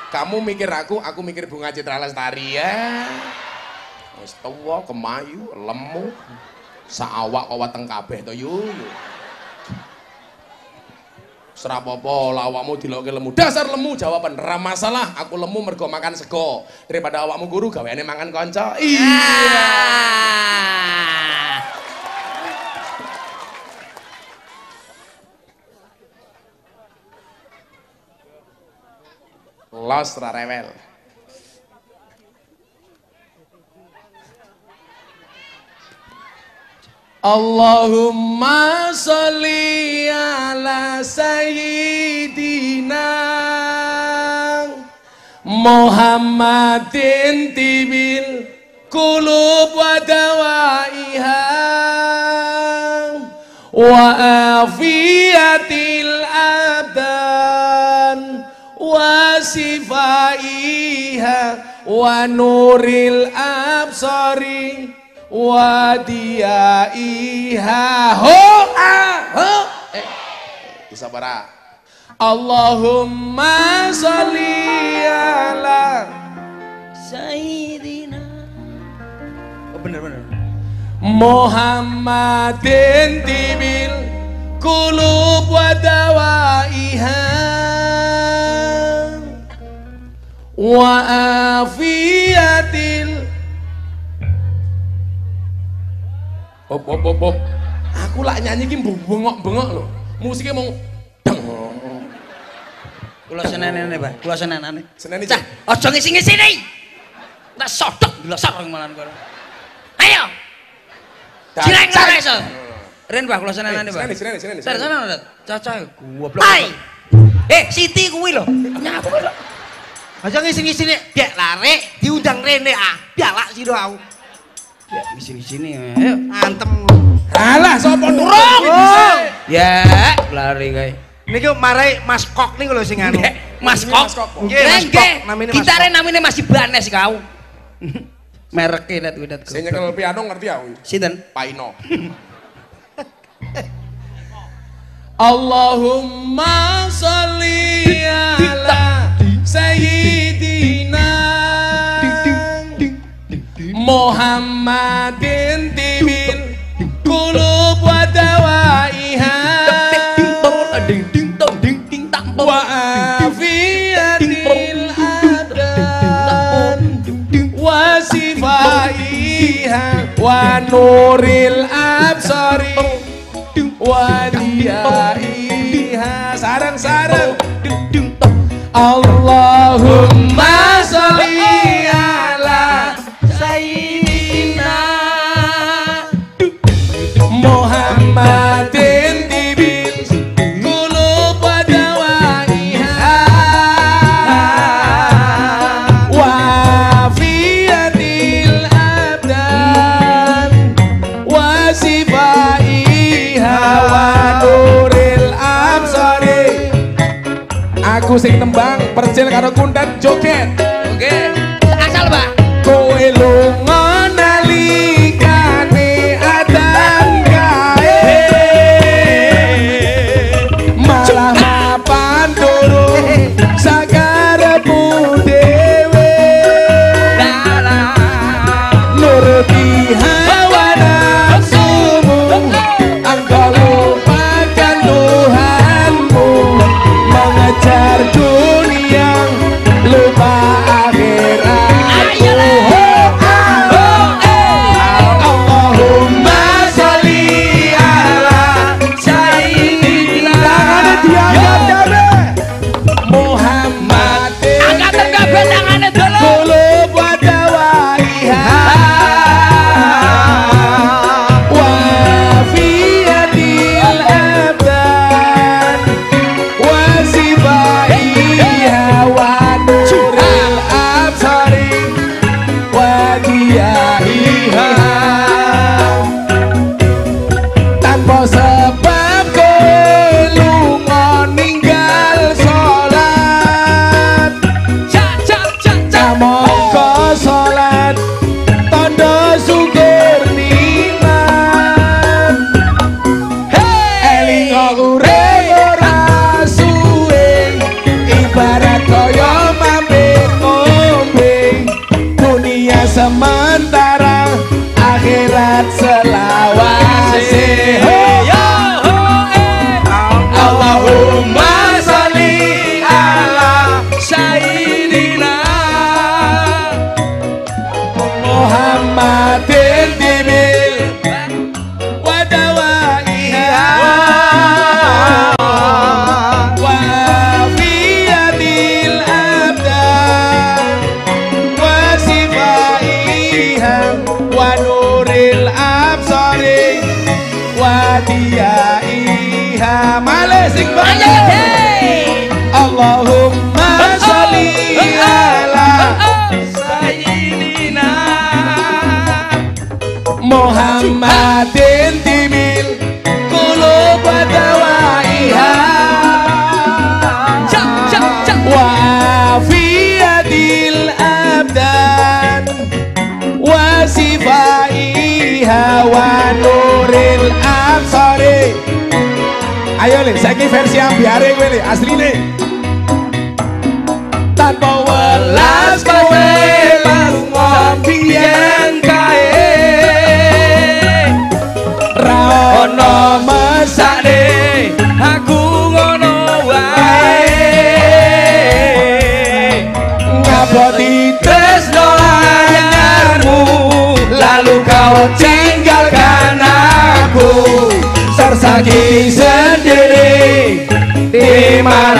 Kamu mikir aku, aku mikir Bunga Citra Lestari ya. Wis kemayu, lemu. Saawak kok weteng kabeh to. Serapopo awakmu diloke lemu. Dasar lemu jawaban. Ra masalah, aku lemu mergo makan sego. Daripada awakmu guru gaweane mangan kanca. Iya. Los ra rewel. Allahumma sholli ala sayyidina Muhammadin tibil kulub wa dawaiha wa afiyatil wa sifaiha wa nuril absari wa diaiha ho ah ho eh bisa para Allahumma sholli ala Sayyidina. Oh bener bener. Muhammadin tibil kulub wa dawaiha wa afiyatil Hop hop hop hop. Aku lak nyanyi ki bengok-bengok lho. Musiknya mau deng. Kula senenene, Pak. Kula senenane. Seneni, Cah, aja ngisi-ngisi nih. Tak sodok glosor malan kono. Ayo. Jireng ora iso. Ren, Pak, kula senenane, Pak. Seneni, seneni, seneni, Ser seneni. senene, Caca goblok. Eh, Siti kuwi lho. Nyapu lho. Aja ngisi-ngisi nih, dek lare, diundang rene ah, bialak sih aku. Ya, ngisi-ngisi nih. Ayo. Antem. Alah sapa durung? Ya, lari kae. Niki marai Mas Kok nih kalau sing anu. Mas Ini Kok. Mas Kok. Nggih, Mas Kok, namanya Mas Gitare Kok. namanya masih Banes kau. Mereknya dat dat. Sing nyekel piano ngerti aku. Sinten? Paino. <laughs> Allahumma sholli ala sayyidina Muhammadin tibin kulub wa dawaiha wa afiyatil adan wa sifaiha wa nuril absari wa diaiha sarang-sarang Allahumma sholli karo kundan joget tersakiti sendiri. Di malam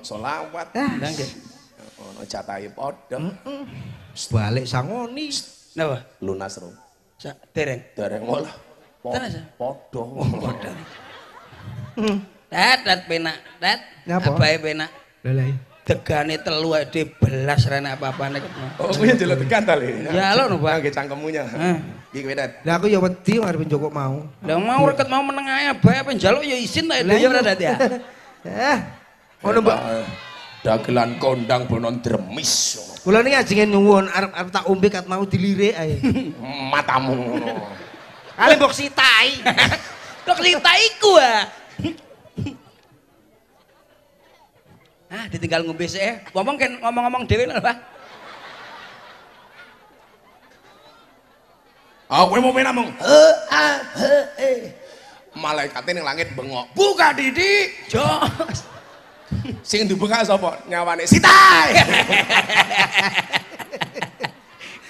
bengok-bengok selawat Lah nggih. ono jatahe padha Balik sangoni. Napa? lunas ro Sa dereng. dereng ngolah Tenan, Sa? padha Tet tet penak tet. Napa? Abahe penak. Lelai. Degane telu ade belas rene apa-apane oh kuwi delok tekan ta le Ya lho no, Pak. nggih cangkemmunya Heh. iki kowe dat Lah aku ya wedi ngarep Joko mau. Lah mau reket mau meneng ae abahe apa njaluk ya isin ta Lah ya ora iya. dadi ya. <laughs> Eh. Ngono Mbak. dagelan kondang bonon dremis Kula niki ajenge nyuwun arep arep tak ombe kat mau dilirik ae. <laughs> matamu ngono Kali mbok sitai. <laughs> Kok lita iku ah. <laughs> Ah, ditinggal ngombe sik. eh. Ngomong kan ngomong-ngomong dhewe lho, Pak. aku mau main namung he ah he eh malaikate ning langit bengok buka didik Jos. Sing dibuka sapa nyawane sitai <laughs>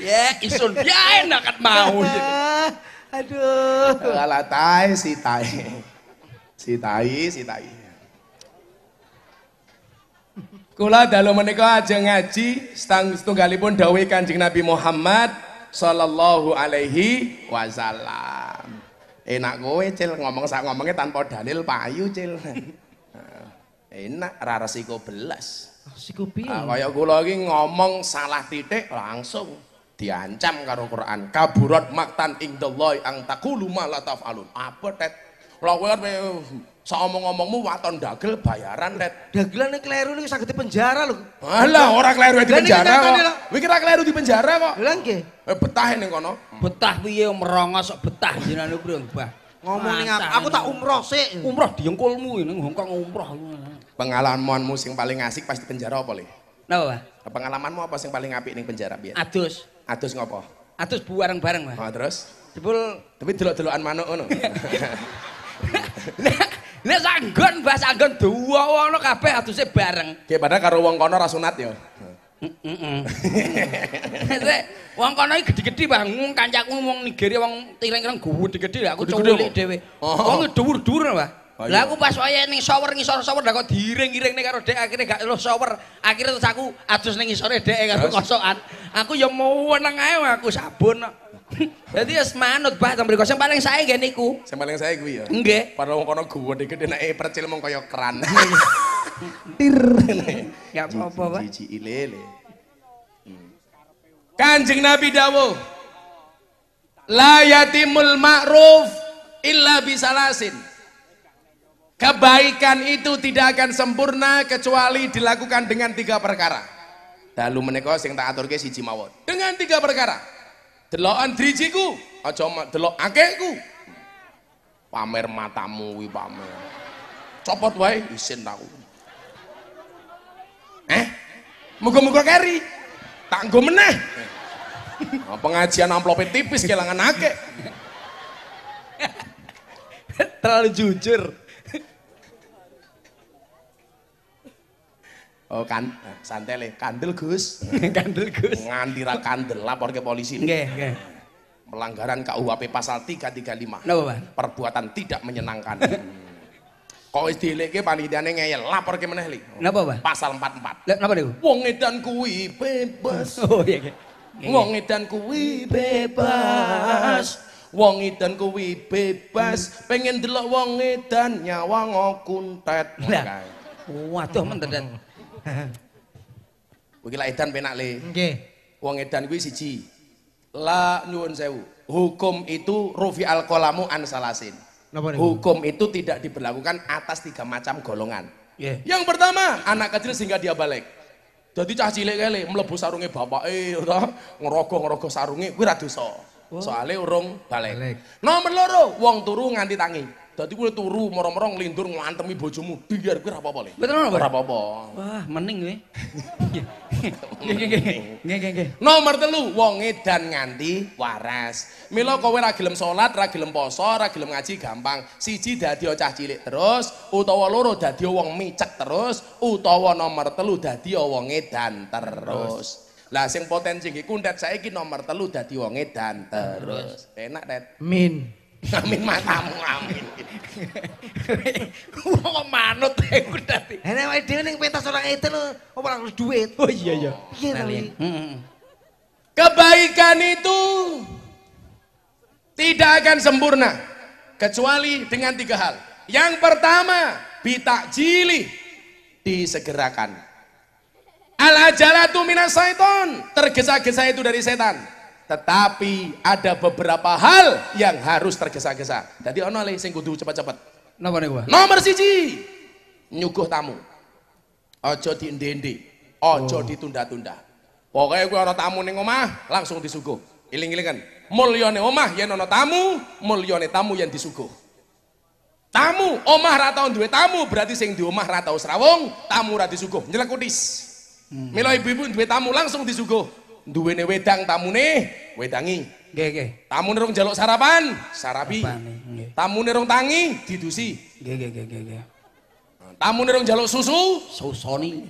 Ya, isun. Ya enak kan mau. <laughs> Aduh. Alah tai si tai. Si tai, si tai. Kula dalu menika ajeng ngaji setang setunggalipun dawuh Kanjeng Nabi Muhammad sallallahu alaihi wasallam. Enak kowe cil ngomong sak ngomongnya tanpa dalil payu cil. <laughs> Enak ra resiko belas. Siku piye? Ah, kaya kula iki ngomong salah titik langsung diancam karo Quran. Kaburat maktan indallahi ang taqulu ma la taf'alun. Apa tet? Lah kowe arep sak omong-omongmu waton dagel bayaran tet. Dagelane kleru niku saged penjara lho. Alah ora kleru di Lah, niki penjara kok. Kowe kira kleru di penjara kok. Lah nggih. Eh betah ning kono. Betah piye merongos kok betah jenenge Bro, Mbah. Ngomong ning aku, tak umroh sik. umroh diengkulmu ini Hongkong umroh. Pengalamanmu sing paling asik pas di penjara apa le? Napa, Pak? Pengalamanmu apa sing paling apik ning penjara biyen? Adus. Adus ngopo? Adus bareng-bareng, Pak. Oh, terus? Jebul Tapi delok-delokan manuk ngono. <laughs> Nek sanggon Mbah sanggon dua ngono kabeh aduse bareng. Kayak padahal karo wong kono ra sunat ya. Heeh. Wong kono iki gede-gede Mbah, Wong kancaku wong Nigeria wong tireng-tireng gede-gede aku apa? dhewe. Oh. Wong dhuwur-dhuwur Mbah. Lah iya. aku pas wayahe ning shower ngisor shower dak kok diiring-iring ning karo dek akhirnya gak lo shower. Akhirnya terus aku adus ning ngisore dek karo kosokan. Aku ya mau weneng ae aku sabun. <laughs> Jadi ya manut Mbah sampe kosong paling sae nggih niku. Sing paling saya kuwi ya. Nggih. Padahal wong kono gede-gede nek percil mong kaya keran. <laughs> Tir. Ya apa-apa, Pak. Cici ilele. Kanjeng Nabi dawuh. La yatimul ma'ruf illa bisalasin. Kebaikan itu tidak akan sempurna kecuali dilakukan dengan tiga perkara. Dalu menika sing tak aturke siji mawon. Dengan tiga perkara. Delokan drijiku, aja delok akehku. Pamer matamu wi pamer. Copot wae isin tahu. Eh? Muga-muga keri. Tak nggo meneh. Nah, pengajian amplopnya tipis kelangan akeh. Terlalu jujur. Oh kan, santai le, kandel Gus. <laughs> Kandel Gus. Nganti ra kandel lapor ke polisi. Nggih, nggih. Pelanggaran KUHP pasal 335. Napa? Perbuatan tidak menyenangkan. <laughs> Kok wis dieleke panitiane ngeyel, lapor ke meneh li. Napa, Pak? Pasal 44. Lah napa niku? Wong edan kuwi bebas. <laughs> Oh iya, nggih. Wong edan kuwi bebas. Wong edan kuwi bebas. Pengen delok wong edan nyawa ngokuntet. Lah. Waduh mendadak. <laughs> Kuwi lak edan penak le. Nggih. Wong edan kuwi siji. La nyuwun sewu. Hukum itu rufi al qalamu an salasin. Napa niku? Hukum itu tidak diberlakukan atas tiga macam golongan. Nggih. Yang pertama, anak kecil sehingga dia balik. Jadi cah cilik kali mlebu sarunge bapake ora ngerogoh-ngerogoh sarunge kuwi ra dosa. Soale urung balik. Balik. Nomor loro, wong turu nganti tangi. Dadi kuwi turu moro-moro nglindur ngantemi bojomu. Biar kuwi ra apa-apa le. Betul? Ora apa-apa. Wah, mening kowe. Nggih. Nggih, nggih, nggih. Nggih, nggih, nggih. Nomor telu, wong edan nganti waras. Mila kowe ra gelem salat, ra gelem poso, ra gelem ngaji gampang. Siji dadi cah cilik terus, utawa loro dadi wong micek terus, utawa nomor telu dadi wong edan terus. Lah sing potensi iki kundet saiki nomor telu dadi wong edan terus. Enak, Det. Min. Amin matamu, amin. <laughs> Wong manut e kudati. Enak wae dhewe ning pentas orang itu lho, ora harus duit. Oh iya iya. Piye kuwi? Heeh. Kebaikan itu tidak akan sempurna kecuali dengan tiga hal. Yang pertama, bitakjili disegerakan. Al ajalatu minas syaiton, tergesa-gesa itu dari setan. Tetapi ada beberapa hal yang harus tergesa-gesa. Jadi ono le sing kudu cepet-cepet. Napa niku, Pak? Nomor siji, nyuguh tamu. Ojo diendendi, ojo ditunda-tunda. Pokoknya gue ana tamu ning omah, langsung disuguh. Iling-ilingan. Mulyane omah yen ana tamu, mulyane tamu yang disuguh. Tamu, omah ra tau duwe tamu, berarti sing di omah ra tau srawung, tamu ra disuguh, nyelekutis. Mila ibu-ibu duwe tamu langsung disuguh. Duwene wedang tamune, wedangi. Nggih, nggih. Tamune rong jaluk sarapan, sarapi. Tamune rong tangi, didusi. Nggih, nggih, nggih, nggih. Tamune rong jaluk susu, Susoni.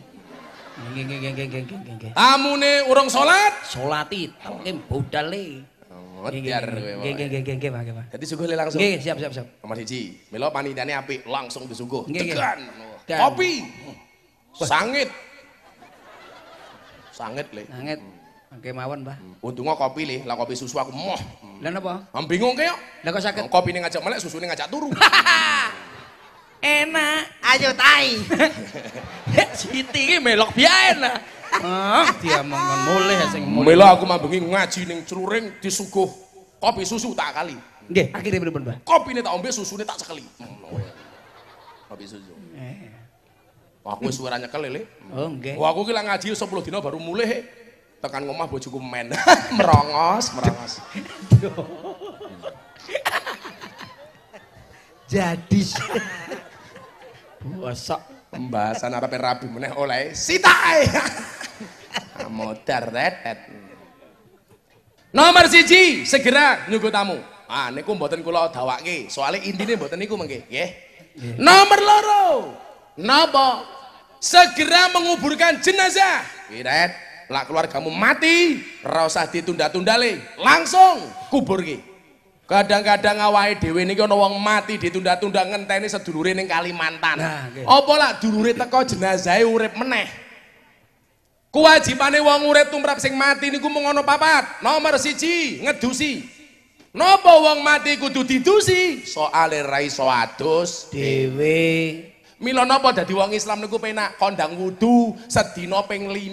Nggih, nggih, nggih, nggih, nggih, nggih, tamune urung salat. Salati telke budale. Oh, Nggih, nggih, nggih, kowe. nggih, nggih, nggih, nggih, nggih, Pak, Pak. Jadi suguh le langsung. Nggih, siap, siap, siap. Nomor siji, mila panitiane apik, langsung disuguh. Degan. Dan. Kopi. Sangit. Sangit le. Nanget. Oke mawon, Pak. Untungnya kopi le, lah kopi susu aku moh. Lah napa? Am bingung kaya. Lah kok saged Kopi ini ngajak melek, susu ini ngajak turu. <laughs> enak. Ayo tai. <laughs> Siti iki melok biyen lah. Ah, dia mongon mulih sing mulih. Mila aku mambengi ngaji ning ceruring disuguh kopi susu tak kali. Nggih, akhirnya pripun, Pak? Kopi ini tak ombe, susu ini tak sekali. Kopi susu. Eh. Wah, aku wis suara nyekel le. Oh, nggih. Wah, aku ki ngaji 10 dina baru mulai. Tekan ngomah bojoku men. <laughs> merongos, merongos. Jadi Bosok. Pembahasan Arab rabi meneh oleh sitae. <laughs> Modar retet. Nomor siji, segera nyuguh tamu. Ah, niku mboten kula dawake, soalnya intine mboten niku mengke, nggih. Nomor loro. Napa? Segera menguburkan jenazah. Wiret, lah keluargamu mati, ora usah ditunda-tunda le. Langsung kubur ki. Kadang-kadang awake dhewe niki ana wong mati ditunda-tunda ngenteni sedulure ning Kalimantan. Nah, nggih. Apa lah dulure teko jenazahe urip meneh. Kewajibane wong urip tumrap sing mati niku mung ana papat. Nomor siji, ngedusi. Napa wong mati kudu didusi? Soale ra iso adus. Mila napa dadi wong Islam niku penak kondang wudu sedina ping 5,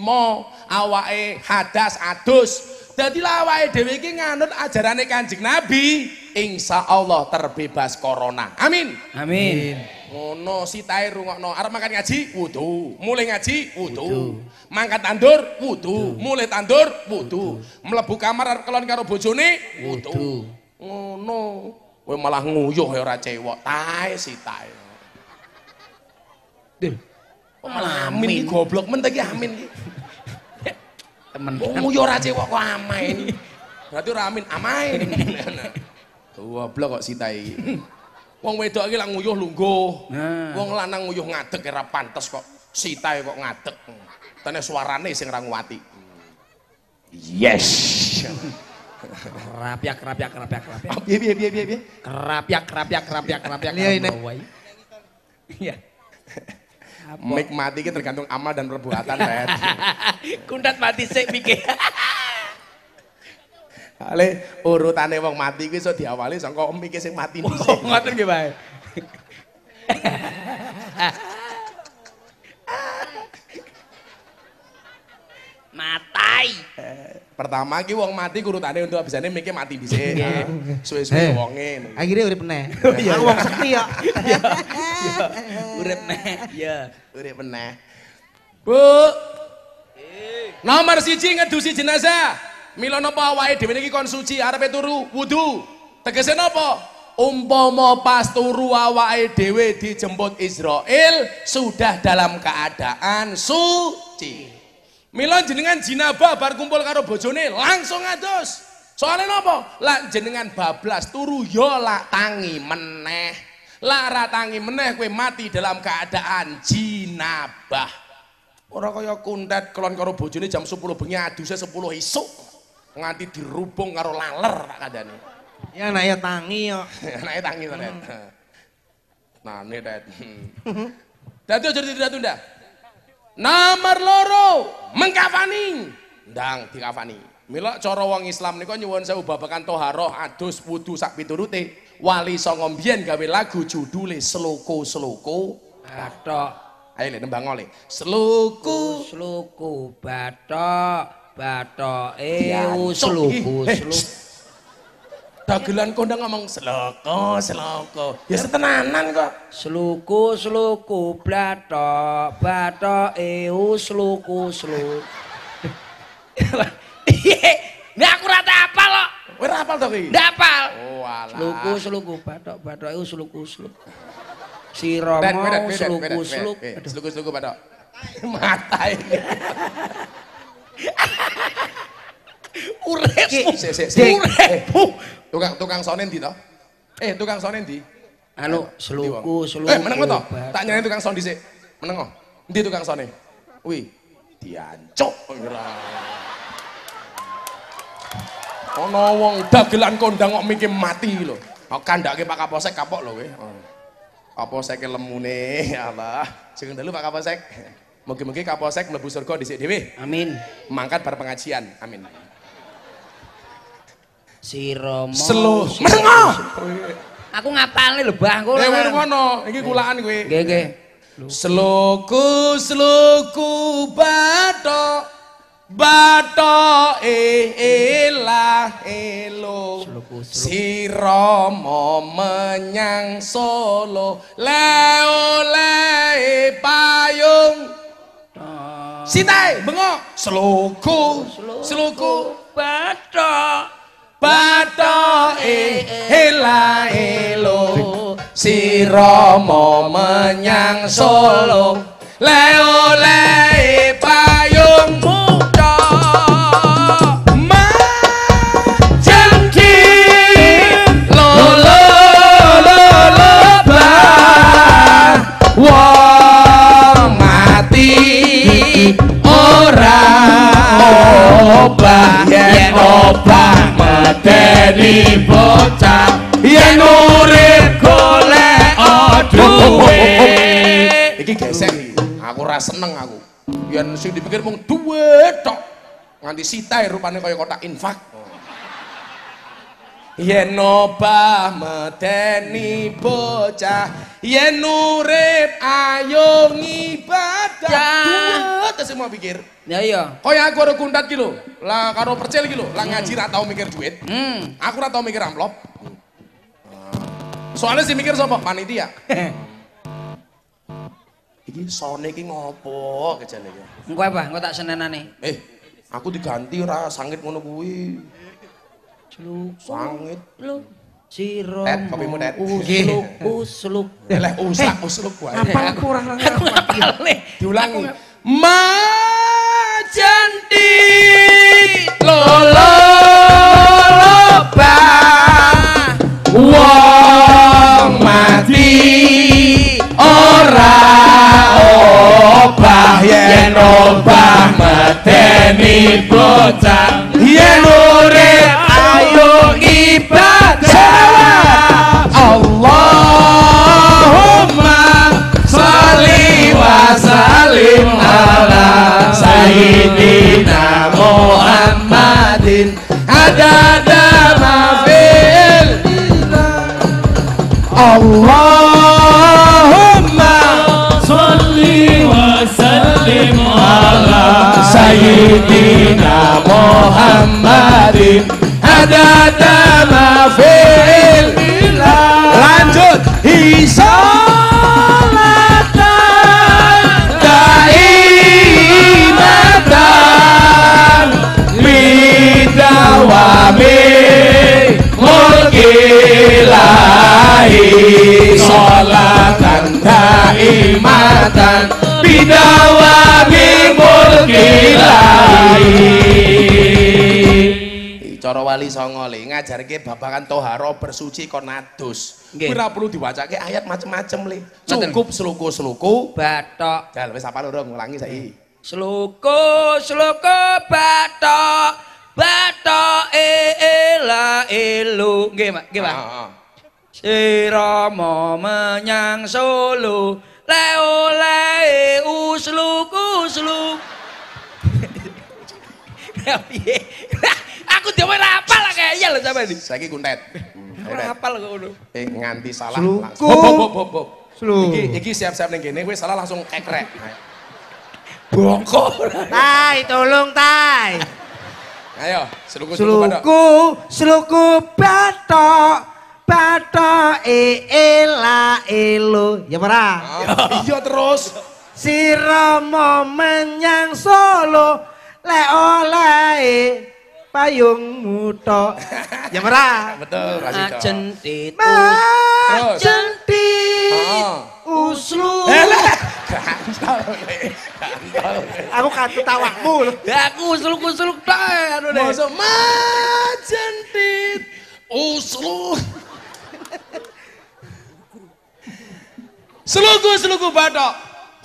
awake hadas adus. Dadi awake dhewe iki nganut ajarane Kanjeng Nabi, insya Allah terbebas corona. Amin. Amin. ngono sitae rungokno. Arep makan ngaji wudu. Mulai ngaji wudu. Mangkat tandur wudu. Mulai tandur wudu. Mlebu kamar arep kelon karo bojone wudu. Ngono. Kowe malah nguyuh ya ora cewek. Tae sitae Dil. kok malah amin iki goblok men ta iki amin iki Temen. Wong nguyuh ora cewek kok amain berarti ora amin amain <laughs> goblok kok sitae iki Wong wedok iki lak nguyuh lungguh. Nah. Wong lanang nguyuh ngadeg ora pantes kok. Sitae kok ngadeg. Tene suarane sing ra nguwati. Yes. Rapyak, rapyak, rapyak, rapyak. Piye piye piye piye piye. Kerapyak, kerapyak, kerapyak, kerapyak. Iya, ini. Iya. Mik mati iki tergantung amal dan perbuatan, Red. <laughs> Kundat mati sik mikir. Ale urutane wong mati kuwi iso diawali saka mike sing mati Oh, dhisik. ngoten nggih, Pak. <laughs> Matai. Pertama ki wong mati urutane untuk abisane mike mati dhisik. Nggih. Ah, Suwe-suwe Eh. wonge. Akhirnya urip meneh. <laughs> iya, Aku wong sekti ya. <laughs> Urip neh. Iya. Urip meneh. Bu. Nomor siji ngedusi jenazah. Mila napa awake dhewe niki kon suci arepe turu wudu. Tegese napa? Umpama pas turu awake dhewe dijemput Israel sudah dalam keadaan suci. Mila jenengan jinabah bar kumpul karo bojone langsung ngadus. Soalnya napa? Lak jenengan bablas turu yo lak tangi meneh. Lara tangi meneh kowe mati dalam keadaan jinabah. Ora kaya kuntet kelon karo bojone jam 10 bengi aduse 10 isuk. Nganti dirubung karo laler tak kandhane. Ya anak ya tangi yo. <laughs> Anake tangi to, Red. Nah, nih, Red. Dadi aja ditunda-tunda. Nomor loro, mengkafani. Ndang dikafani. Mila cara wong Islam niku nyuwun sewu babakan toharoh adus wudu sak piturute. Wali songo mbiyen gawe lagu judule Seloko-seloko. Batok. Ayo le nembang oleh. Seloko Sluku batok. Batok. Eh, Diancuk Eh, dagelan kondang ngomong seloko, seloko. Ya setenanan kok. Sluku, sluku, blatok, batok, eu, sluku, sluku. <laughs> Iya, nggak aku rata apa lo? Ora hafal to iki? Nggak apal. Oh, alah. Sluku, sluku, batok, batok, eu, sluku, sluku. Si Romo, bedet. Aduh. Sluku, sluku, padok. <laughs> Mata ini. <laughs> Sik. Uripmu. Tukang tukang sonen di to? Eh, tukang sonen di. Anu, sluku, sluku. Eh, meneng to? batok. Tak nyari tukang son dhisik. Meneng kok. Endi tukang sone? Wih, diancuk. Ono wong dagelan kondang kok mikir mati lho. Kok kandhake Pak Kapolsek kapok lho kowe. Oh. Kapolsek lemune, ya <laughs> Allah. Sing dalu Pak Kapolsek. Mugi-mugi Kapolsek mlebu surga dhisik dhewe. Amin. Mangkat bar pengajian. Amin. Si Romo. Selo. Menengo. Aku ngapalne lho. Kowe Eh, kowe kan. ngono. Iki kulaan kowe. Nggih, nggih. Sloku sloku batok batok e elah elo Romo menyang Solo leo le payung Sitai bengok sloku sloku batok. Pato e hela elo si menyang Solo. Leo leo obah yen obah medeni bocah. Yen urip golek duwe iki gesek. Aku ora seneng aku. Yen sing dipikir mung duwe tok. Nganti sitae rupane kaya kotak infak yen obah medeni bocah yen urip ayo ngibadah Ya. terus mau pikir Ya iya. Kaya aku kuntat ki lho, lah karo percil lho, lah ngaji ra tau mikir duit. Hmm. Aku tau mikir amplop. Soalnya sih mikir sapa panitia. <laughs> iki sone iki ngopo kejane iki? Engko apa? Engko tak senenane. Eh, aku diganti ora sangit ngono kuwi. Sangit. Lu siro. Tet, kopimu, Tet. Usluk, usluk. Eleh usak usluk wae. Apa kurang Aku ngapal nih. Diulangi. Majanti lolo loba wong mati ora obah yen obah meteni bocah yen urip ayo ibadah Allahumma salli wa sallim ala sayyidina Muhammadin adada ma fil Allahumma sayyidina Muhammadin. Adada ma fil lanjut. Hisolatan daimatan bidawami mulkilahi. Solatan daimatan bidawami mulkilahi cara wali songo le ngajarke babakan toharo bersuci kon adus Nggih. kuwi ora perlu diwacake ayat macem-macem le cukup seluku-seluku Batok. jal wis apa lho ngulangi saiki Sluku, sluku batok. Batok e ela elu. Nggih, Pak. Nggih, Pak. Ah, ah. Sirama menyang Solo. Le oleh usluk piye? Aku dhewe ora hafal lah kaya lho sampean iki. saiki kuntet Ora kuntet. hafal kok ngono. eh nganti salah Sluku. langsung Bob, bob, bob, bob, iki iki siap-siap ning kene kowe salah langsung ekrek <laughs> Bongko. Tai, tolong tai. ayo seluku-seluku pada Sluku, sluku batok, batok e ela elo. Ya. Ah, <laughs> iya terus Sirama menyang Solo, le oleh payung muto. Ya para. betul kasih Cok. Ajen titus. Majentit Ah. uslu. Aku katu tawakmu lho. Ya aku usluk-usluk tok anu deh. Masa majentit uslu. Seluku seluku batok.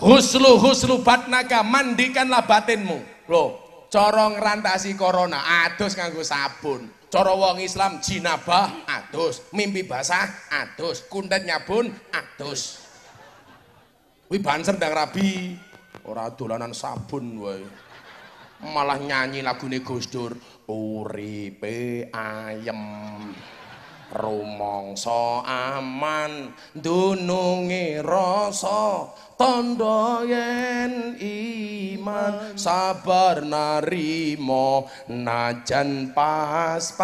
Huslu huslu batnaka mandikanlah batinmu. Loh, corong rantasi corona adus nganggo sabun. Coro wong Islam jinabah adus, mimpi basah adus, kuntet nyabun adus. Wi banser ndang rabi, ora dolanan sabun wae. malah nyanyi lagune Gus Dur uripe ayem rumangsa aman dununge rasa tandha yen iman sabar narimo najan pas-pasan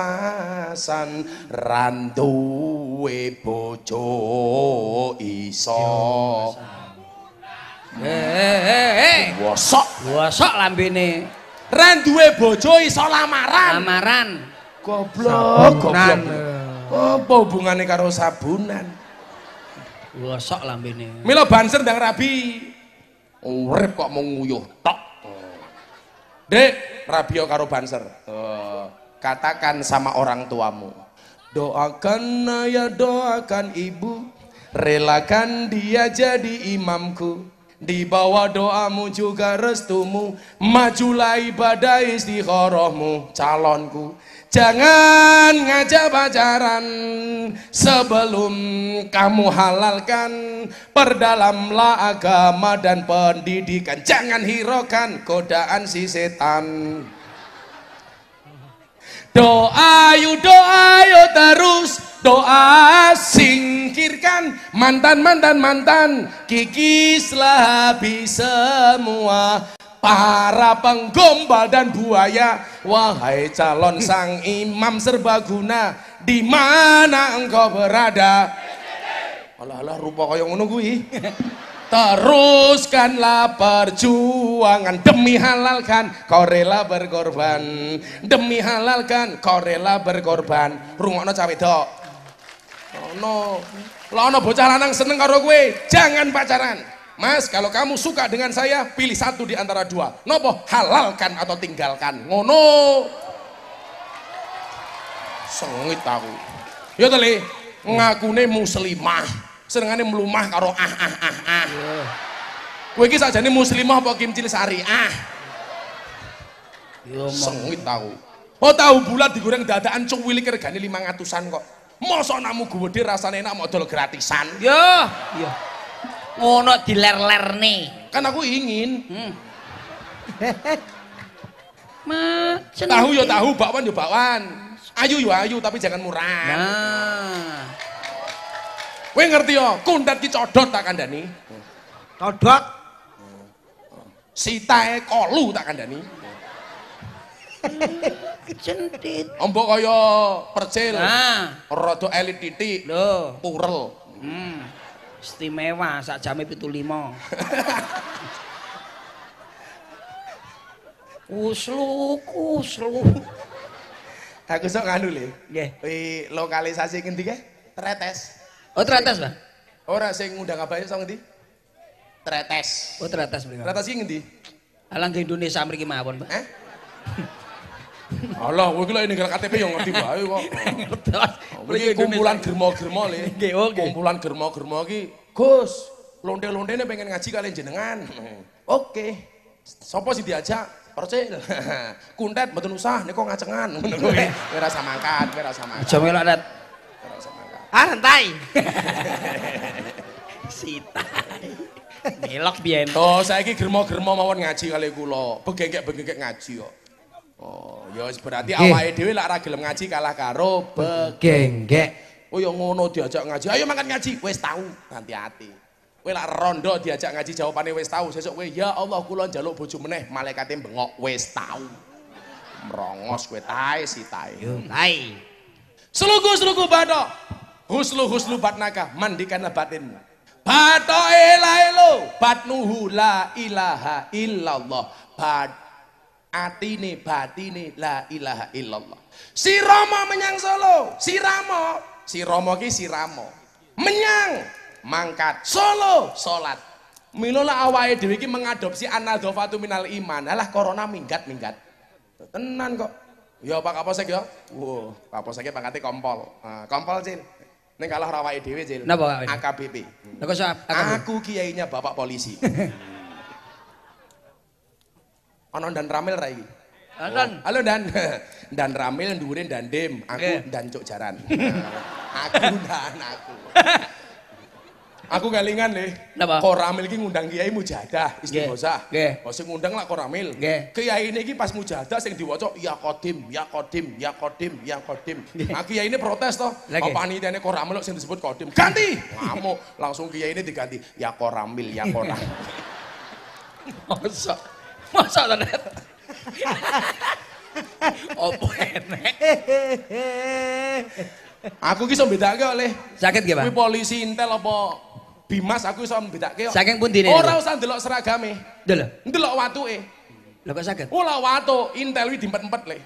randuwe bojo iso Hei, wosok Bosok lambene. randuwe bojo iso lamaran Lamaran. Goblok, goblok. Apa hubungannya karo sabunan? Bosok lambene. Mila banser ndang rabi. Urip kok mau nguyuh tok. Dek, rabio karo banser. Eh, katakan sama orang tuamu. Doakan ayah, doakan ibu. Relakan dia jadi imamku. Di bawah doamu juga restumu Majulah ibadah istikharahmu calonku Jangan ngajak pacaran sebelum kamu halalkan Perdalamlah agama dan pendidikan. Jangan hiraukan godaan si setan. Doa yuk doa yuk terus. Doa singkirkan. Mantan mantan mantan. Kikislah habis semua Para penggombal dan buaya Wahai calon sang imam serbaguna di mana engkau berada? Alah alah rupa kaya ngono kuwi. Teruskanlah perjuangan. Demi halalkan kau rela berkorban. Demi halalkan kau rela berkorban. Rungokno cawe dok. Ono lah ono bocah lanang seneng karo kowe. Jangan pacaran Mas, kalau kamu suka dengan saya, pilih satu di antara dua. Nopo, halalkan atau tinggalkan. Ngono. Sengit aku. Ya tele, ngakune muslimah. Senengane melumah karo ah ah ah ah. Kowe iki sakjane muslimah apa Kim Cilisari? Ah. Yo Sengit aku. Oh tahu bulat digoreng dadakan cuwili regane 500-an kok. Mosok namu gede rasane enak modal gratisan. Yo, yo. Ngono diler-lerne. Kan aku ingin. Hmm. <laughs> Ma, Tahu ya tahu, bakwan ya bakwan. Ayu ya ayu tapi jangan murah. Nah. Kowe ngerti ya, kundat ki codot tak kandhani. Todot. Sitae kolu tak kandhani. <laughs> Centit. Ombok kaya percil. Nah, Rada elit titik, lho. purel. Hmm. Istimewa sak jame 75. Kuslu, kuslu. Aku sok nganu le. Nggih. Lokalisasi ngendi ke? Tretes. Oh, teratas, Pak. Ora sing ngundang apa sok ngendi? Tretes. Oh, teratas mriki. Tretes iki ngendi? Alang ke Indonesia mriki mawon, Pak. Eh? <laughs> Allah, kowe iki lho ninggal KTP yo ngerti wae kok. <laughs> Iki kumpulan germo-germo le. Nggih, oke. Kumpulan germo-germo iki, Gus, lonte-lontene pengen ngaji kalian jenengan. <laughs> Oke. Sopo sih diajak? Percil. <laughs> Kuntet mboten usah niku ngacengan ngono kuwi. Kowe rasa mangkat, kowe rasa mangkat. Aja melok dat. kowe rasa mangkat. Ah, santai. Sita. Melok biyen. Oh, saiki germo-germo mawon ngaji kali kula. Begengkek-begengkek ngaji kok. Oh, ya berarti awake dhewe lak ra gelem ngaji kalah karo be Genggek. Oh ya ngono diajak ngaji. Ayo makan ngaji. Wis tahu, hati-hati. Kowe lak rondo diajak ngaji jawabane wis tahu. Sesuk kowe ya Allah kula njaluk bojo meneh, malaikate bengok wis tahu. Merongos kowe tae si tae. Hai. Selugu selugu batok. Huslu huslu batnaka mandikanlah batin. Batok elaelo batnuhu la ilaha illallah. Bat atine batine la ilaha illallah. Si Rama menyang Solo, si Ramo, si Romo ki si Ramo. Menyang mangkat Solo salat. Milo lah awake dhewe iki mengadopsi anadzafatu minal iman. Alah corona minggat-minggat. Tenan kok. Ya Pak Kapolsek ya. Wow, Kapolseknya pangkatnya kompol. Nah, kompol Cil. Ini kalah rawai dewe Cil. Napa? AKBP. Sak Aku kiainya Bapak Polisi. <laughs> Ono dan Ramil ra iki. Nonton. Halo Dan. <laughs> Dan Ramil dhuwure dan Dem, aku dan Cuk Jaran. <laughs> aku dan aku. <laughs> Aku kelingan le. Napa? Kok Ramil iki ngundang Kiai Mujadah istighosah. Nggih. Oh sing ngundang lah kok Ramil. Nggih. Kiai ini iki pas Mujadah sing diwaca ya Qadim, ya Qadim, ya Qadim, ya Qadim. Nah Kiai ini protes toh. Oh panitiane kok Ramil kok sing disebut Qadim. Ganti. Ngamuk. Langsung Kiai ini diganti ya Koramil, ya Koramil. Masa. Masa ta, Dat? Opo enek? aku ki iso bedake oleh Sakit nggih, Pak? kuwi polisi intel apa Bimas aku iso bedake kok. Saking pundi niku? Ora usah ndelok seragame. Lho, Ndelok watuke. lho kok sakit? Ora watu, intel kuwi diempet-empet le.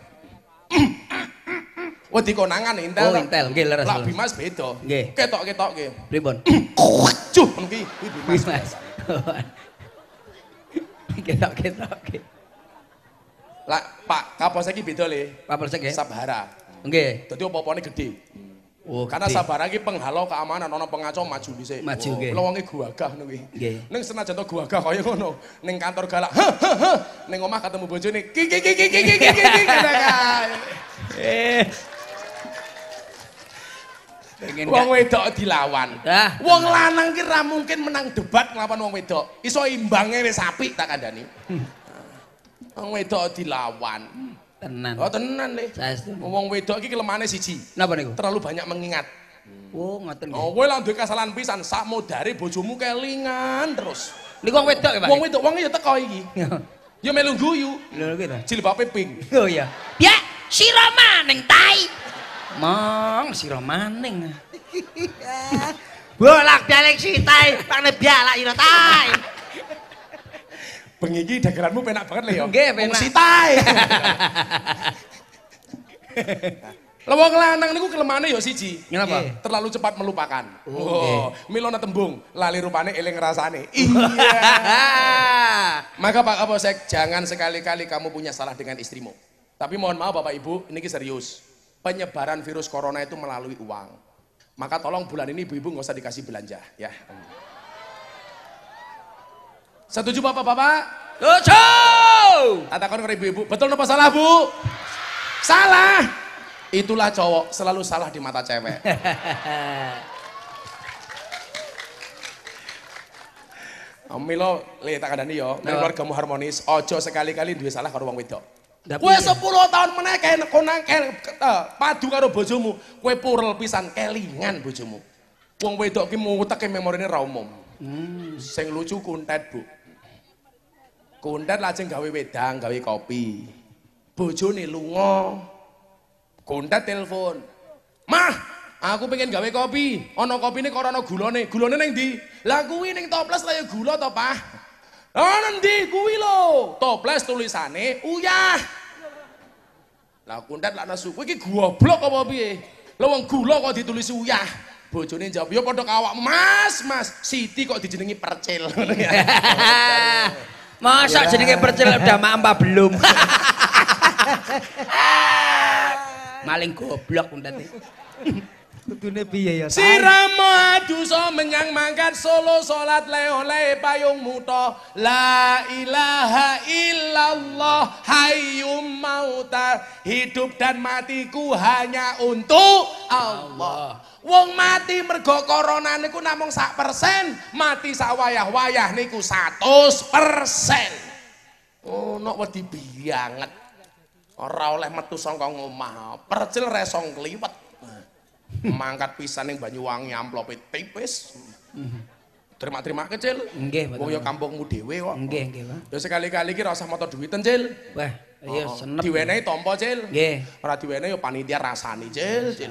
<clears throat> Wedi konangan intel. Oh, intel, nggih, leres, Lah. Bimas beda. Nggih. Ketok-ketok ki. Pripun? <clears throat> Cuh, ngono ki. Kuwi Bimas. <clears throat> <laughs> Mas. Ketok-ketok. Lah Pak Kapolsek iki beda le. Pak Polsek nggih. Sabhara. Nggih. Dadi apa-apane gede. Oh, Karena. Sabara iki penghalau keamanan ana pengacau maju dhisik. Maju, Oh, nggih. Kula wonge guagah kuwi. Nggih. Ning senajan to guagah kaya ngono, ning kantor galak. Ning omah ketemu bojone, ki ki ki ki ki ki ki ki. Eh. Pengen Wong wedok dilawan. Ah, Wong lanang ki ra mungkin menang debat nglawan wong wedok. Iso imbange wis apik tak kandhani. Wong wedok dilawan. tenan. Oh tenan le. Saestu. Wong wedok iki kelemane siji. Napa niku? Terlalu banyak mengingat. Oh, ngoten nggih. Oh, kowe lah duwe kesalahan pisan, sak modare bojomu kelingan terus. Niku wong wedok ya, Pak? Wong wedok wong ya teko iki. <laughs> Ya melu guyu. Lho gitu. Jilbabe pink. Oh iya. Ya, sira maning tai. Mong sira maning. Bolak-balik sitai, pakne bialak ira tai. Bengi iki dagelanmu penak banget le yo. Nggih, Wong penak. Sitai. <laughs> Lah wong lanang niku kelemane yo siji. Kenapa? Nggih. Terlalu cepat melupakan. Oh, milona tembung, lali rupane eling rasane. <laughs> Iya. Maka Pak Kapolsek, jangan sekali-kali kamu punya salah dengan istrimu. Tapi mohon maaf Bapak Ibu, ini serius. Penyebaran virus corona itu melalui uang. Maka tolong bulan ini ibu-ibu nggak usah dikasih belanja, ya. Setuju Bapak-bapak? Tujuh. Katakan ke ibu-ibu, betul apa salah Bu? Salah. Itulah cowok selalu salah di mata cewek. <laughs> Milo, le tak kandani yo, nek keluargamu harmonis, ojo sekali-kali duwe salah karo wong wedok. Kowe. 10 tahun meneh kae konang kel eh, padu karo bojomu, kowe purel pisan kelingan bojomu. Wong wedok ki muteke memorine ra umum. Sing lucu kuntet, Bu. Kuntet lajeng gawe wedang, gawe kopi. Bojone lunga. Kuntet telepon. Mah, aku pengen gawe kopi. Ana kopine kok ana gulane. Gulane ning ndi? Lah kuwi ning toples lah ya gula to, Pak. Ana ndi kuwi lho? Toples tulisane uyah. Lah kuntet lak nasu. Kowe iki goblok apa piye? Lah wong gula kok ditulis uyah. Bojone jawab, "Ya padha kawak, Mas, Mas. Siti kok dijenengi percil." <laughs> Masa jenenge percil udah mak apa belum? <laughs> Maling goblok undate. Kudune piye ya? Sirama adusa menyang mangkat solo salat le oleh payung muto La ilaha illallah hayyum mauta. Hidup dan matiku hanya untuk Allah. Wong mati mergo corona niku namung sak persen Mati sak wayah-wayah niku 100 persen. Oh, nok wedi banget Ora oleh metu saka ngomah. Percil resong kliwet mangkat pisan ning Banyuwangi amplope tipis. Terima-terima kecil. Nggih, Wong ya kampungmu dhewe kok. Nggih, nggih, Pak. Ya sekali-kali ki ora usah moto duwiten, Cil. Wah, iya Oh, senep. Diwenehi tompo, Cil. Nggih. Ora diwenehi ya panitia rasani, Cil, Cil.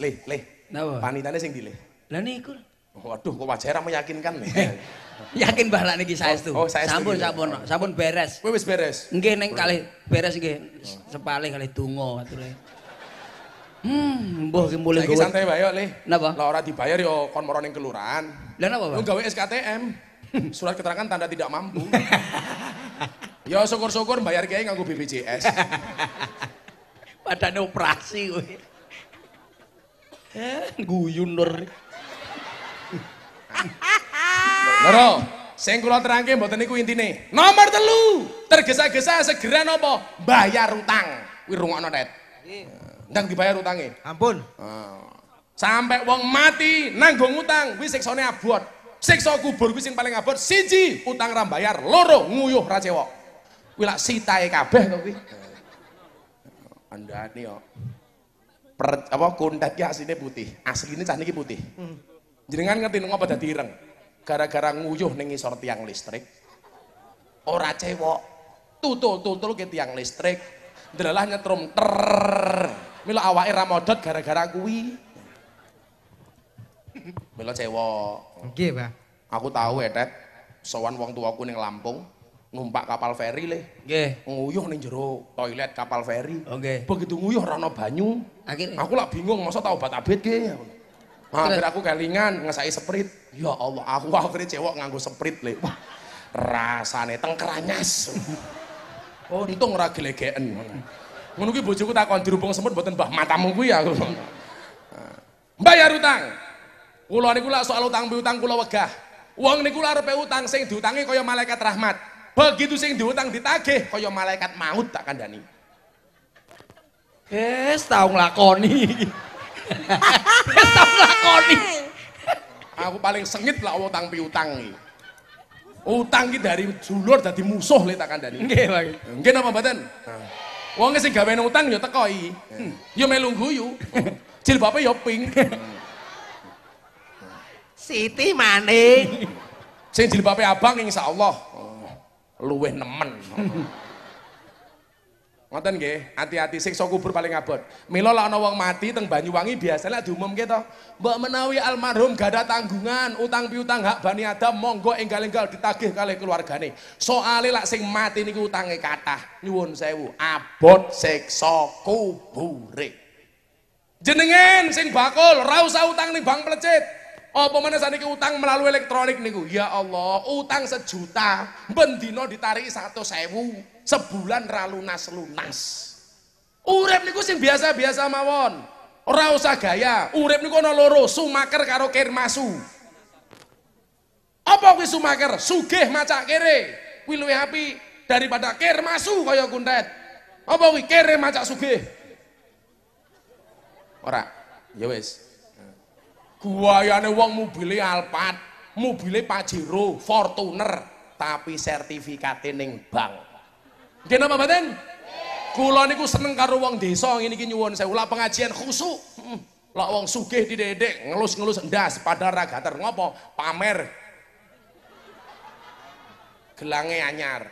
Leh, leh. Napa? Panitane sing di leh. Lah niku. Waduh, kok wajahnya ra meyakinkan leh. Yakin balak niki saestu. Oh, oh, saestu sampun, sampun, sampun beres. Kowe wis beres. Nggih ning kalih beres nggih. Sepalih kalih donga. Hmm, mbuh ki mulih Saiki gowo. santai wae, Leh. Napa? Lah ora dibayar ya kon moro ning kelurahan. Lah napa, Lu Pak? gawe SKTM, <laughs> surat keterangan tanda tidak mampu. ya syukur-syukur bayar kiai nganggo BPJS. <laughs> Padane operasi kowe. Eh, guyu nur. Loro, sing kula terangke mboten niku intine. Nomor telu, tergesa-gesa segera nopo? Bayar utang. Kuwi rungokno, Tet. Ndang dibayar utange. Ampun. Sampai wong mati nanggung utang, kuwi siksane abot. Siksa kubur kuwi sing paling abot. Siji, utang ra bayar. Loro, nguyuh ra cewek. Kuwi lak sitae kabeh to kuwi. Andane yo. Per, apa kuntet ki asline putih. Asline cah niki putih. Jenengan ngerti ngopo dadi ireng? Gara-gara nguyuh ning ngisor tiang listrik. Ora cewek. Tutul-tutul ke tiang listrik. Delalah nyetrum ter. Mila awake ra modot gara-gara kuwi. Mila cewek. Nggih, Pak. Aku tahu ya, Tet. Sowan wong tuaku ning Lampung numpak kapal feri le. Nggih. Nguyuh ning jero toilet kapal feri. Oke. Begitu nguyuh ora ana banyu. Akhirnya Aku lah bingung, masa tau obat abet? Nah, akhirnya aku kelingan, ngesai sprit. Ya Allah, aku akhirnya cewek nganggo sprit le. Wah, rasane tengkeranyas. Oh, untung ora gelegeken. Ngono kuwi bojoku takon dirubung semut mboten mbah matamu kuwi aku. Bayar utang. Kula niku lak soal utang piutang kula wegah. Wong niku lak arepe utang sing diutangi kaya malaikat rahmat. Begitu sing diutang ditagih kaya malaikat maut tak kandhani. Wis tau nglakoni. Wis tau nglakoni. Aku paling sengit lah utang piutang iki. Utang ki dari dulur dadi musuh le tak kandhani. Nggih, Pak. Nggih napa mboten? Wong sing gawe utang ya teko iki. Ya melu guyu. Jilbabe ya pink. Siti maning. Sing jilbabe abang insyaallah oh, luweh nemen. <laughs> Ngoten nggih, hati-hati siksa kubur paling abot. Mila lek ana wong mati teng Banyuwangi biasanya diumumke to, mbok menawi almarhum gak ada tanggungan, utang piutang hak Bani Adam monggo enggal-enggal ditagih kalih keluargane. Soale lek sing mati niku utange kathah, nyuwun sewu, abot siksa kubure. Jenengan sing bakul ora usah utang ning bank plecet. Apa mana saniki utang melalui elektronik niku? Ya Allah, utang sejuta, bendino ditarik satu sewu, sebulan ra lunas-lunas. Urip niku sing biasa-biasa mawon. Ora usah gaya. Urip niku ana loro, sumaker karo kirmasu. Apa kuwi sumaker? Sugih macak kere. Kuwi luwih apik daripada kirmasu kaya kuntet. Apa kuwi kere macak sugih? Ora. Ya wis. Guayane wong mobile Alphard, mobile Pajero, Fortuner, tapi sertifikate ning bank. Nggih napa mboten? Kula niku seneng karo wong desa ngene iki nyuwun sewu lah pengajian khusuk. Lah wong sugih didedek ngelus-ngelus ndas padahal ra gater ngopo? Pamer. Gelange anyar.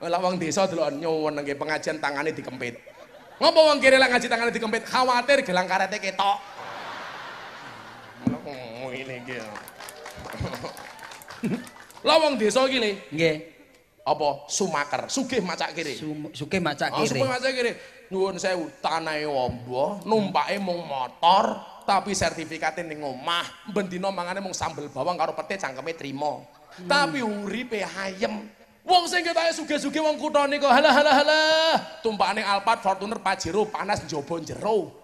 Lah wong desa delok nyuwun nggih pengajian tangane dikempit. Ngopo wong kiri lah ngaji tangane dikempit? Khawatir gelang karete ketok. ini iki. <laughs> Lah wong desa iki le, Nggih. Apa sumaker, sugih macak kiri. Sum- Sugih macak Oh, kiri. sugih macak kiri. Nuwun sewu, tanahe ombo, numpake mung motor, tapi sertifikate ning omah, bendina mangane mung sambel bawang karo pete cangkeme trimo. Tapi uripe ayem. Wong sing ketake sugih-sugih wong kutha niku halah halah halah. Tumpakane Alphard, Fortuner, Pajero panas njaba jero.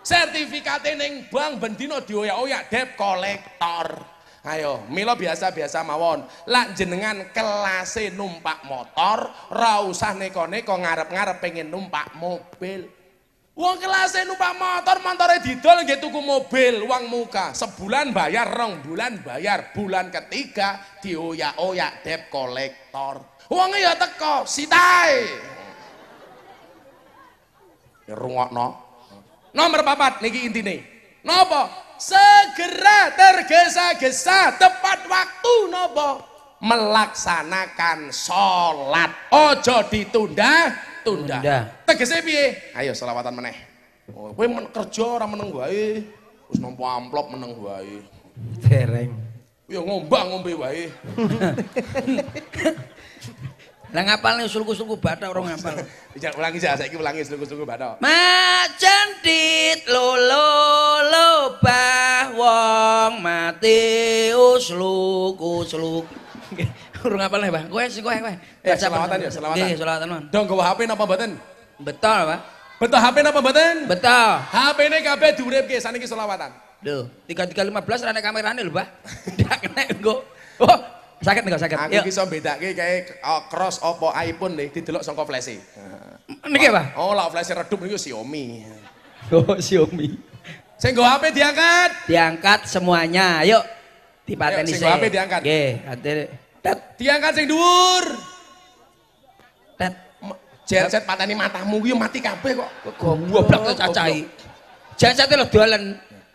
sertifikate ning bank bendino dioyak-oyak debt kolektor. Ayo, mila biasa-biasa mawon. Lak jenengan kelase numpak motor, ra usah neko-neko ngarep-ngarep pengen numpak mobil. Wong kelase numpak motor, motore didol nggih tuku mobil, uang muka. Sebulan bayar, rong bulan bayar. Bulan ketiga dioyak-oyak debt kolektor. Wong ya teko, sitae. Ya rungokno. Nomor papat niki intine. Napa? Segera tergesa-gesa tepat waktu napa? Melaksanakan sholat. Ojo ditunda, tunda. Tunda. Tegese piye? Ayo selawatan meneh. Oh, kowe men kerja ora meneng wae. Wis nampa amplop meneng wae. Dereng. Ya ngombang ngombe wae. <laughs> Lah ngapal nih sulku-sulku bata orang ngapal. <laughs> Jangan ulangi aja, saiki ulangi sungguh-sungguh batok. Macan dit lolo lo bah wong mati usluku sluk. <laughs> Urung ngapal nih, Bang. Kowe sing kowe kowe. Eh, selawatan ya, selawatan. Nggih, selawatan, Man. Dong gawa HP napa mboten? Betul, Pak. Betul HP napa mboten? Betul. HP ini kabeh diuripke saniki selawatan. Duh, 3315 rane kamerane lho, Pak. <laughs> Ndak kena engko. Oh, sakit enggak sakit. Aku bisa bedake kayak cross Oppo iPhone nih didelok saka flash Niki, Pak. Oh, lah flash redup niku Xiaomi. <laughs> Oh, Xiaomi. Sing nggo HP diangkat. Diangkat semuanya. Yuk. Dipateni Ayo, sing. HP diangkat. Nggih, ate. Tet, Diangkat sing dhuwur. tet. Jet-jet pateni matamu kuwi mati kabeh kok. Goblok tuh cacai. Jangan sate lo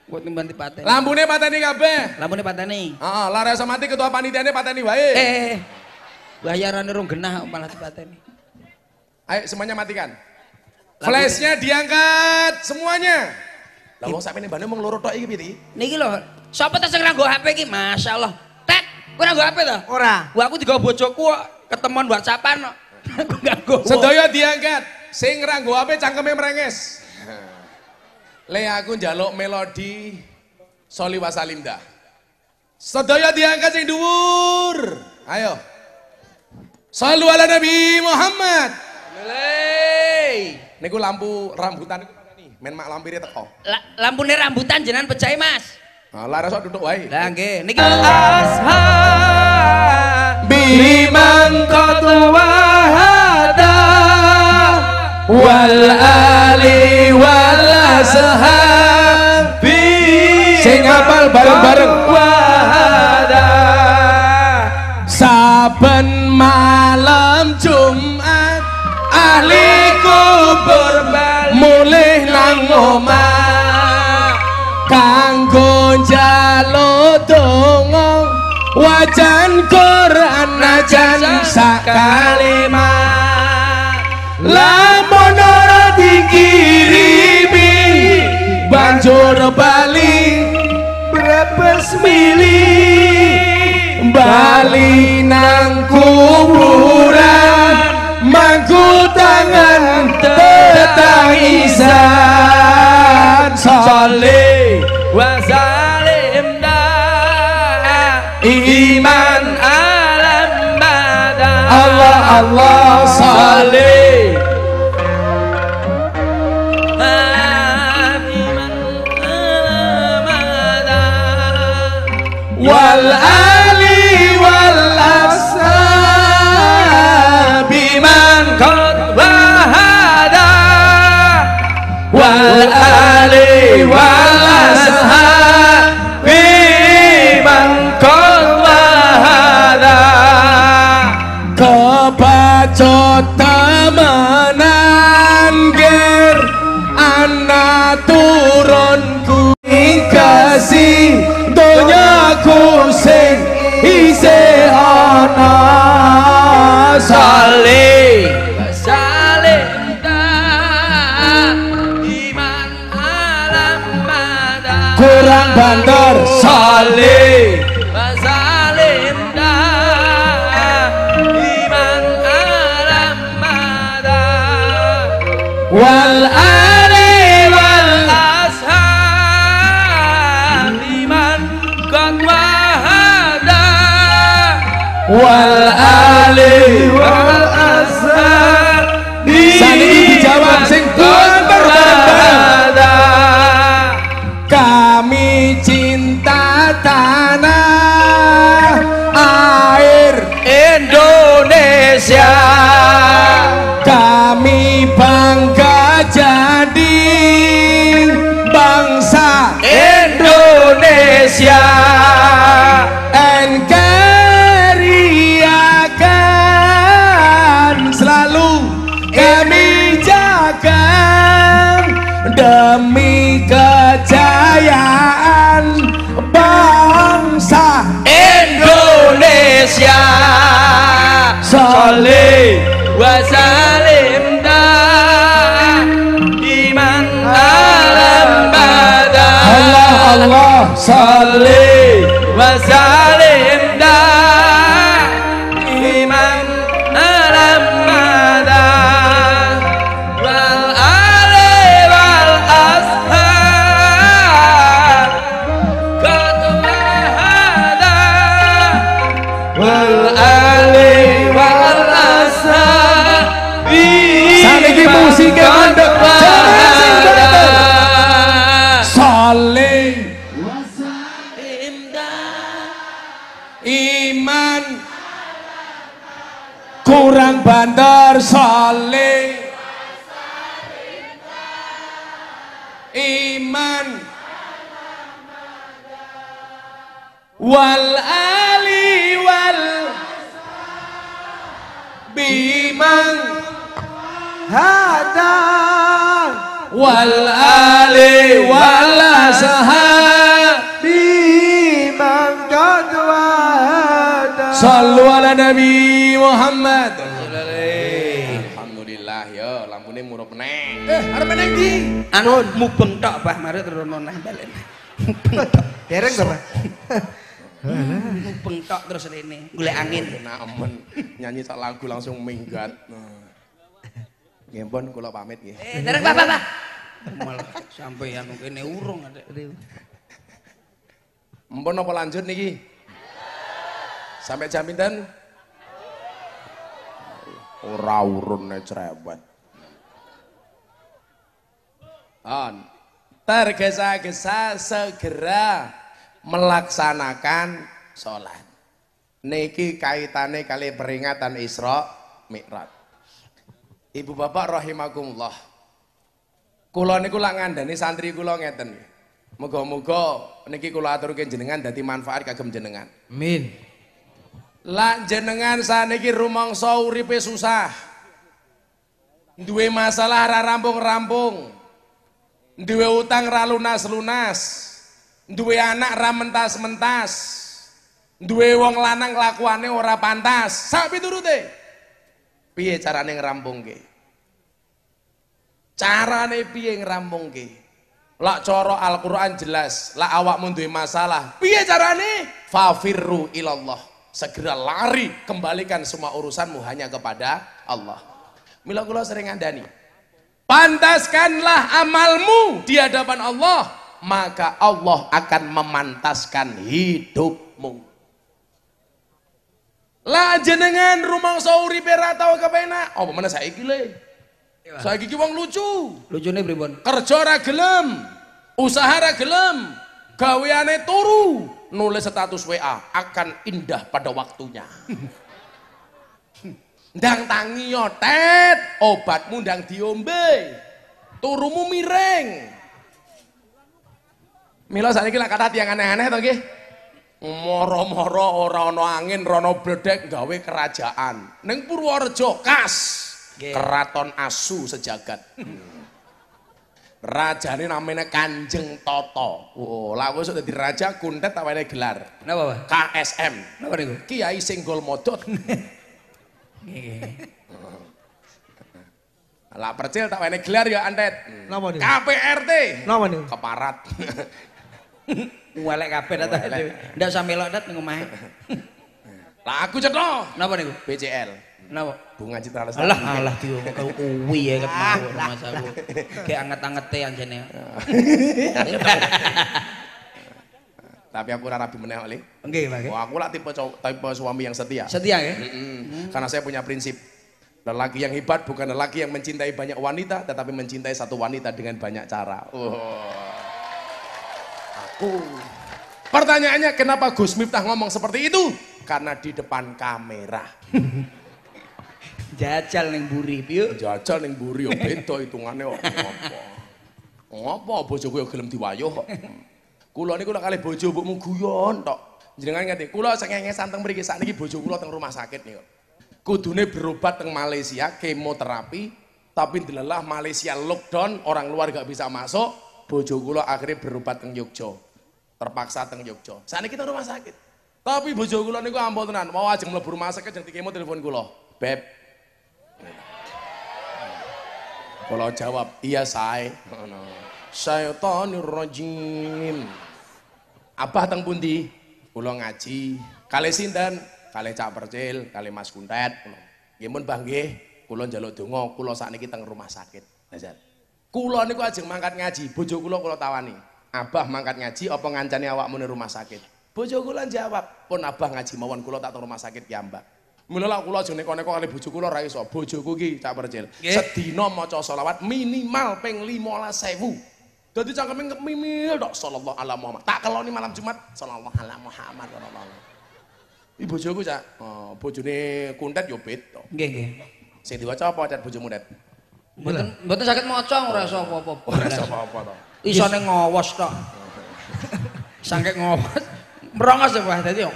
Kok timbang dipateni. Lambune pateni kabeh. Lampune pateni. Heeh, lara rasa mati ketua panitiane pateni wae. Eh, bayarane rong genah malah dipateni. Ayo semuanya matikan. Flashnya diangkat semuanya. Lah wong sampe bane mung loro tok iki piye iki? Niki lho, sapa ta sing nganggo HP iki? Masyaallah. Tet, kowe nganggo HP ta? Ora. Wah, aku digawa bojoku kok ketemuan WhatsAppan kok. <laughs> Aku nganggo. Sedaya diangkat. Sing ra nggo HP cangkeme merenges. Le aku njaluk melodi Soli Wasalinda. Sedaya diangkat sing dhuwur. Ayo. Sallu ala Nabi Muhammad. Lei. Niku lampu rambutan niku. Men mak lampire teko. La, lampune rambutan jenengan pecahi, Mas. Nah, lara sok duduk wae. Lah nggih, niki asha biman qad wahada wal ali ashabi sing hafal bareng-bareng. Wahada saben malam Jumat ahli kubur mulih nang omah. Kanggo njaluk donga wajan Quran najan sak kalimat Saleh wa salim dah Iman alam badan Allah Allah badan wal ali wal ashabi man qad wahada. Wal Saleh wa salim dah iman badan Allah Allah. Saleh wa nabi Muhammad. Alhamdulillah ya lampune murup meneh eh arep meneh ndi? Anu mubeng tok bah mari terus nonah balen Dereng to, Pak? mubeng tok terus rene. Golek angin. Kena amen. Nyanyi sak lagu langsung minggat. Nggih pun kula pamit nggih. eh bah bah bah malah sampai anu kene urung ada. Mpun apa lanjut niki? Sampai jam pinten? Ora urune cerewet. On. Tergesa-gesa segera melaksanakan sholat. Niki kaitannya kali peringatan Isra Mi'raj. Ibu bapak rahimakumullah. Kula niku lak ngandani santri kula ngeten. Muga-muga niki kula aturke jenengan dadi manfaat kagem jenengan. Amin. Lah jenengan saniki rumangsa uripe susah. Duwe masalah ra rampung-rampung. Duwe utang ra lunas-lunas. Anak ra mentas-mentas. Duwe wong lanang kelakuane ora pantas. Sak piturute. Piye carane ngrampungke? Carane piye ngrampungke? Lak coro Al-Quran jelas, lak awakmu duwe masalah. Piye carane? Fafirru ilallah. Segera lari, kembalikan semua urusanmu hanya kepada Allah. Mila kula sering ngandani. Pantaskanlah amalmu di hadapan Allah, maka Allah akan memantaskan hidupmu. Lah jenengan rumangsa uripe ra tau kepenak. Apa meneh saiki le? Saiki ki wong lucu. Lucune pripun? kerja ra gelem, usaha ra gelem, gaweane turu, nulis status WA akan indah pada waktunya. ndang tangi yo tet, obatmu ndang diombe. Turumu miring. Mila sakniki lak kata tiang aneh-aneh to nggih. Moro-moro ora ana angin, rono bledek gawe kerajaan. Ning Purworejo kas. Keraton asu sejagat. Rajane namanya Kanjeng Toto. Oh, lah wis dadi raja kuntet awene gelar. Napa, Pak? KSM. Napa niku? Kiai Singgol Modot. Lah percil tak wene gelar ya antet. Napa niku? KPRT. Napa niku? Keparat. Welek kabeh ta. Ndak usah melok dat ning omahe. lah aku cetho. Napa niku? BCL. Napa? Bunga Citra Lestari. Alah, alah diwo kuwi ya ketemu mas aku. Kayak anget-angete anjene. <laughs> Tapi aku ora rabi meneh oleh. Nggih, Pak. Oh, aku lah tipe tipe suami yang setia. Setia ya? Karena saya punya prinsip. Lelaki yang hebat bukan lelaki yang mencintai banyak wanita, tetapi mencintai satu wanita dengan banyak cara. Oh. Aku. Pertanyaannya kenapa Gus Miftah ngomong seperti itu? Karena di depan kamera. <laughs> Jajal ning buri, piye? Jajal ning mburi yo beda hitungane kok. Ngopo? Ngopo bojoku yo gelem diwayuh kok. Kula niku lek kalih bojo mbokmu guyon tok. Jenengan ngerti, kula sengenge santeng mriki sakniki bojo kula teng rumah sakit niku. Kudune berobat teng Malaysia, kemoterapi, tapi delelah Malaysia lockdown, orang luar gak bisa masuk, bojo kula akhirnya berobat teng Yogyo. Terpaksa teng Yogyo. Sakniki teng rumah sakit. Tapi bojo kula niku ampun tenan, mau ajeng mlebu rumah sakit jeng kemo telepon kula. Beb, Kalau jawab, iya saya. Syaitanir rajim. Abah teng pundi? Kula ngaji. Kali sinten? Kali Cak Percil, kali Mas Kuntet. Nggih mun Mbah nggih, kula njaluk donga, kula sakniki teng rumah sakit. Nazar. Kula niku ajeng mangkat ngaji, bojo kula kula tawani. Abah mangkat ngaji apa ngancani awakmu ning rumah sakit? Bojo kula jawab, "Pun Abah ngaji mawon kula tak teng rumah sakit ya, Mbak." Mula lah kula aja neko-neko kali bojo kula ra iso. Bojoku ki Cak Percil. Nggih. Sedina maca selawat minimal ping 15.000. Dadi cangkeme ngepimil tok sallallahu ala Muhammad. Tak keloni malam Jumat sallallahu ala Muhammad sallallahu. Ibu bojoku Cak, oh, bojone kuntet yo beda. Nggih, nggih. Sing diwaca apa Cak bojomu Det? Mboten mboten saged maca ora iso apa-apa. Ora iso apa-apa to. Isone ngowos tok. <laughs> Sangke ngowos. Merongos ya, Pak. Dadi oh,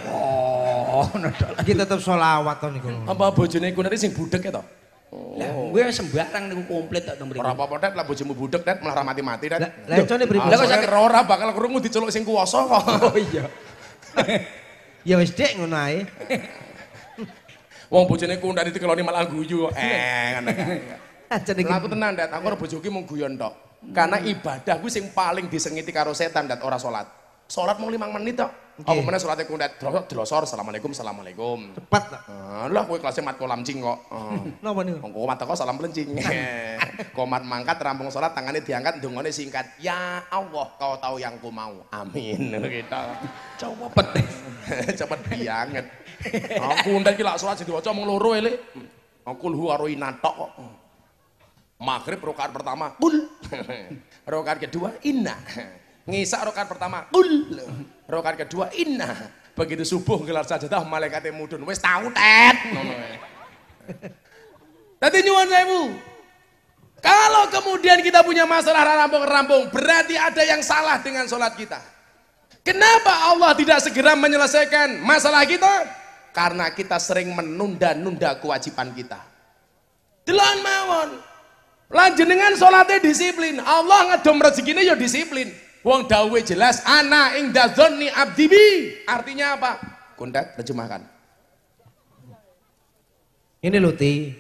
ngono tok. Iki tetep selawat to niku. Apa bojone kuntet sing budek ya to? Lah, gue sembarang niku komplit tok mriki. Ora apa-apa Det, lah bojomu budek Det, malah mati-mati Det. Lah econe pripun? Lah kok ora bakal krungu diceluk sing kuwasa kok. <laughs> Oh iya. Ya wis Dik ngono ae. Wong bojone kuntet dikeloni malah guyu kok. Eh, ngono. <laughs> Lah aku tenan, Dat. Aku ora bojoku mung guyon tok. Karena ibadah kuwi sing paling disengiti karo setan, Dat, ora salat. Salat mung 5 menit tok. Apa meneh salate kundet drosor, assalamualaikum, assalamualaikum. Cepat to. Ah, lah kowe kelasnya mat kolam cing kok. Ah. <laughs> Napa niku? Wong komat teko salam pelencing. <laughs> <laughs> komat mangkat rampung salat tangannya diangkat dungane singkat. Ya Allah, kau tahu yang ku mau. Amin. Gitu. Cepet. Cepet banget. Aku undang ki lak salat sing diwaca mung loro elek. Aku luhu karo inatok kok. Maghrib rakaat pertama, kul. rakaat kedua, inna. Ngisak rakaat pertama, kul. Rakaat kedua, inna. Begitu subuh gelar sajadah malaikatnya mudun. Wis tahu tet. Ae. Dadi nyuwun sewu. Kalau kemudian kita punya masalah rampung-rampung, berarti ada yang salah dengan sholat kita. Kenapa Allah tidak segera menyelesaikan masalah kita? Karena kita sering menunda-nunda kewajiban kita. Delon mawon. Lanjenengan sholatnya disiplin. Allah ngedom rezekinya ya disiplin. Wong dawe jelas ana ing dadzonni abdibi. Artinya apa? Kundat terjemahkan. Ini lho Ti.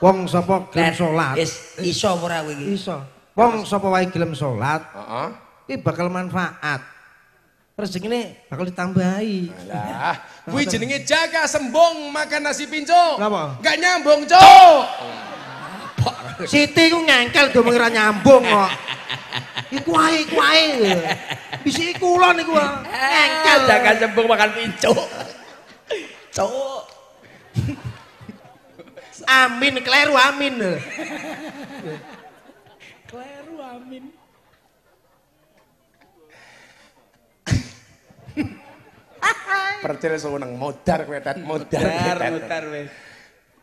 Wong sapa gelem salat. Wis iso ora kowe iki? Iso. Wong sapa wae gelem salat, Heeh. iki bakal manfaat. Rezekine bakal ditambahi. Lah, kuwi jenenge jaga sembung makan nasi pinco. Kenapa? Enggak nyambung, Cuk. Siti ku ngengkel domeng ora nyambung kok. <laughs> Iku wae, iku wae. Bisi kula niku ngengkel. Jangan sembung makan pincuk. Cuk. Amin, kleru amin. Kleru amin. Percil seneng modar kowe tet, modar. Mutar, Tet. mutar wes.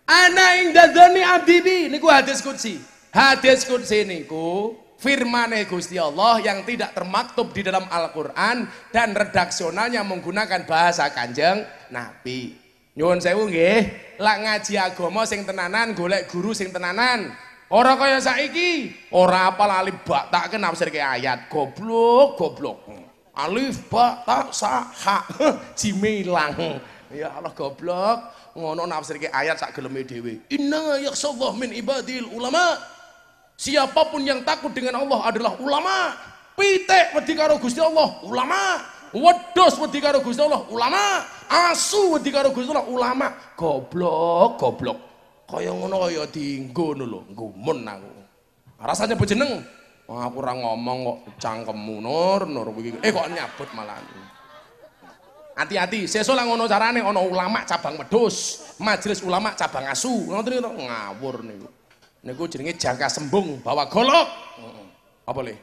Ana ing dadoni abdi niku hadis qudsi. Hadis qudsi niku firmane Gusti Allah yang tidak termaktub di dalam Al-Qur'an dan redaksionalnya menggunakan bahasa Kanjeng Nabi. Nyuwun sewu nggih, lak ngaji agama sing tenanan golek guru sing tenanan. Ora kaya saiki, ora apal alif ba tak nafsirke ayat. Goblok, goblok. Alif ba ta sa ha jimilang. Ya Allah goblok. Ngono nafsirke ayat sak geleme dhewe. Inna yakhshallah min ibadil ulama. Siapa pun yang takut dengan Allah adalah ulama. Pitik wedi karo Gusti Allah, ulama. Wedhus wedi karo Gusti Allah, ulama. Asu wedi karo Gusti Allah, ulama. Goblok, goblok. Kaya ngono kaya dienggo ngono lho, gumun aku. Rasanya bejeneng. Wah, aku ora ngomong kok cangkemmu nur nur. Eh kok nyabut malah. Hati-hati, sesuk lah ngono carane ana ulama cabang wedhus, majelis ulama cabang asu. Niku ngawur niku. Niku jenenge jangka sembung bawa golok. Heeh. Apa le?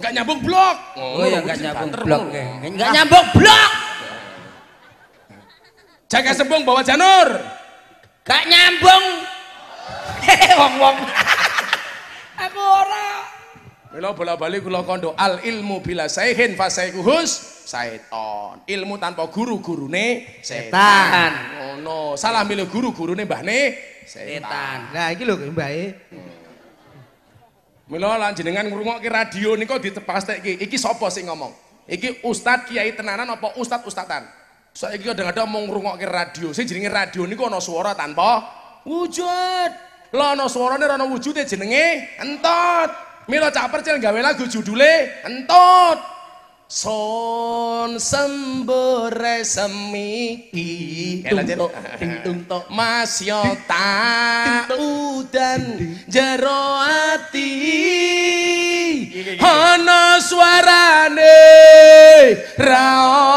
Enggak nyambung blok. Oh ya enggak nyambung blok. Enggak nyambung blok. Jangka sembung bawa janur. Gak nyambung. Wong-wong. Aku ora. Mila bola-bali kula kondo al ilmu bila saihin fasaikuhus saiton. Ilmu tanpa guru gurune Setan. setan. Ngono. Salah milih guru gurune mbahne setan. Nah, iki lho mbake. Mila lan jenengan ngrungokke radio nika ditepastekke. Iki sapa sing ngomong? Iki ustad kiai tenanan apa ustad ustadan? Saiki kadang-kadang mau ngrungokke radio. Sing jenenge radio niku ana swara tanpa wujud. Lah ana swarane ora ana wujude jenenge entot. Mila cak percil gawe lagu judule entot. Son sembere semiki. Ting tok. Mas yo tak udan jero ati ana suarane ra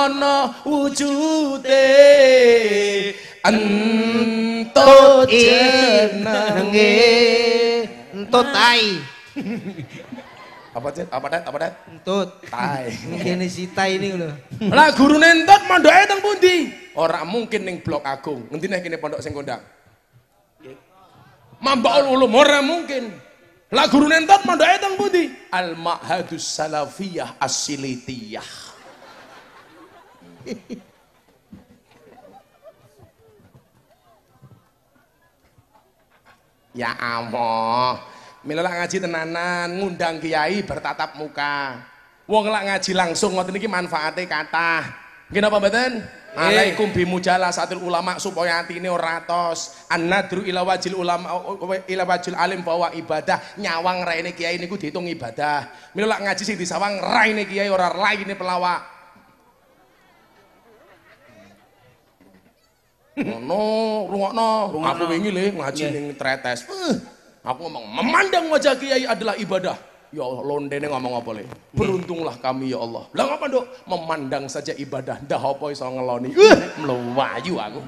ana wujude entut jenenge Jenenge entut tai. <laughs> apa Jen? apa dat apa dat Entut. tai. Ngene si tai ini lho. lah guru nentot mondoke teng pundi? Ora mungkin ning blok agung. Ngendi nek kene pondok sing kondang? Mambaul ulum ora mungkin. Lah guru nentot mondoke teng pundi? Al ma'hadus salafiyah as-silitiyah. <laughs> Ya Allah. Mila lak ngaji tenanan, ngundang kiai bertatap muka. Wong lak ngaji langsung ngoten iki manfaate kathah. Nggih napa mboten? Alaikum bimujala satul ulama supaya atine ora tos. An-nadru ila wajil ulama ila wajil alim bahwa ibadah nyawang raine kiai niku dihitung ibadah. Mila lak ngaji sing disawang raine kiai ora raine pelawak. Ngono, rungokno. Aku wingi le ngaji ning tretes. Eh, aku ngomong memandang wajah kiai adalah ibadah. Ya Allah, londene ngomong apa le? Beruntunglah kami ya Allah. Lah ngapa nduk? Memandang saja ibadah. Dah apa iso ngeloni? Eh, mlewayu aku.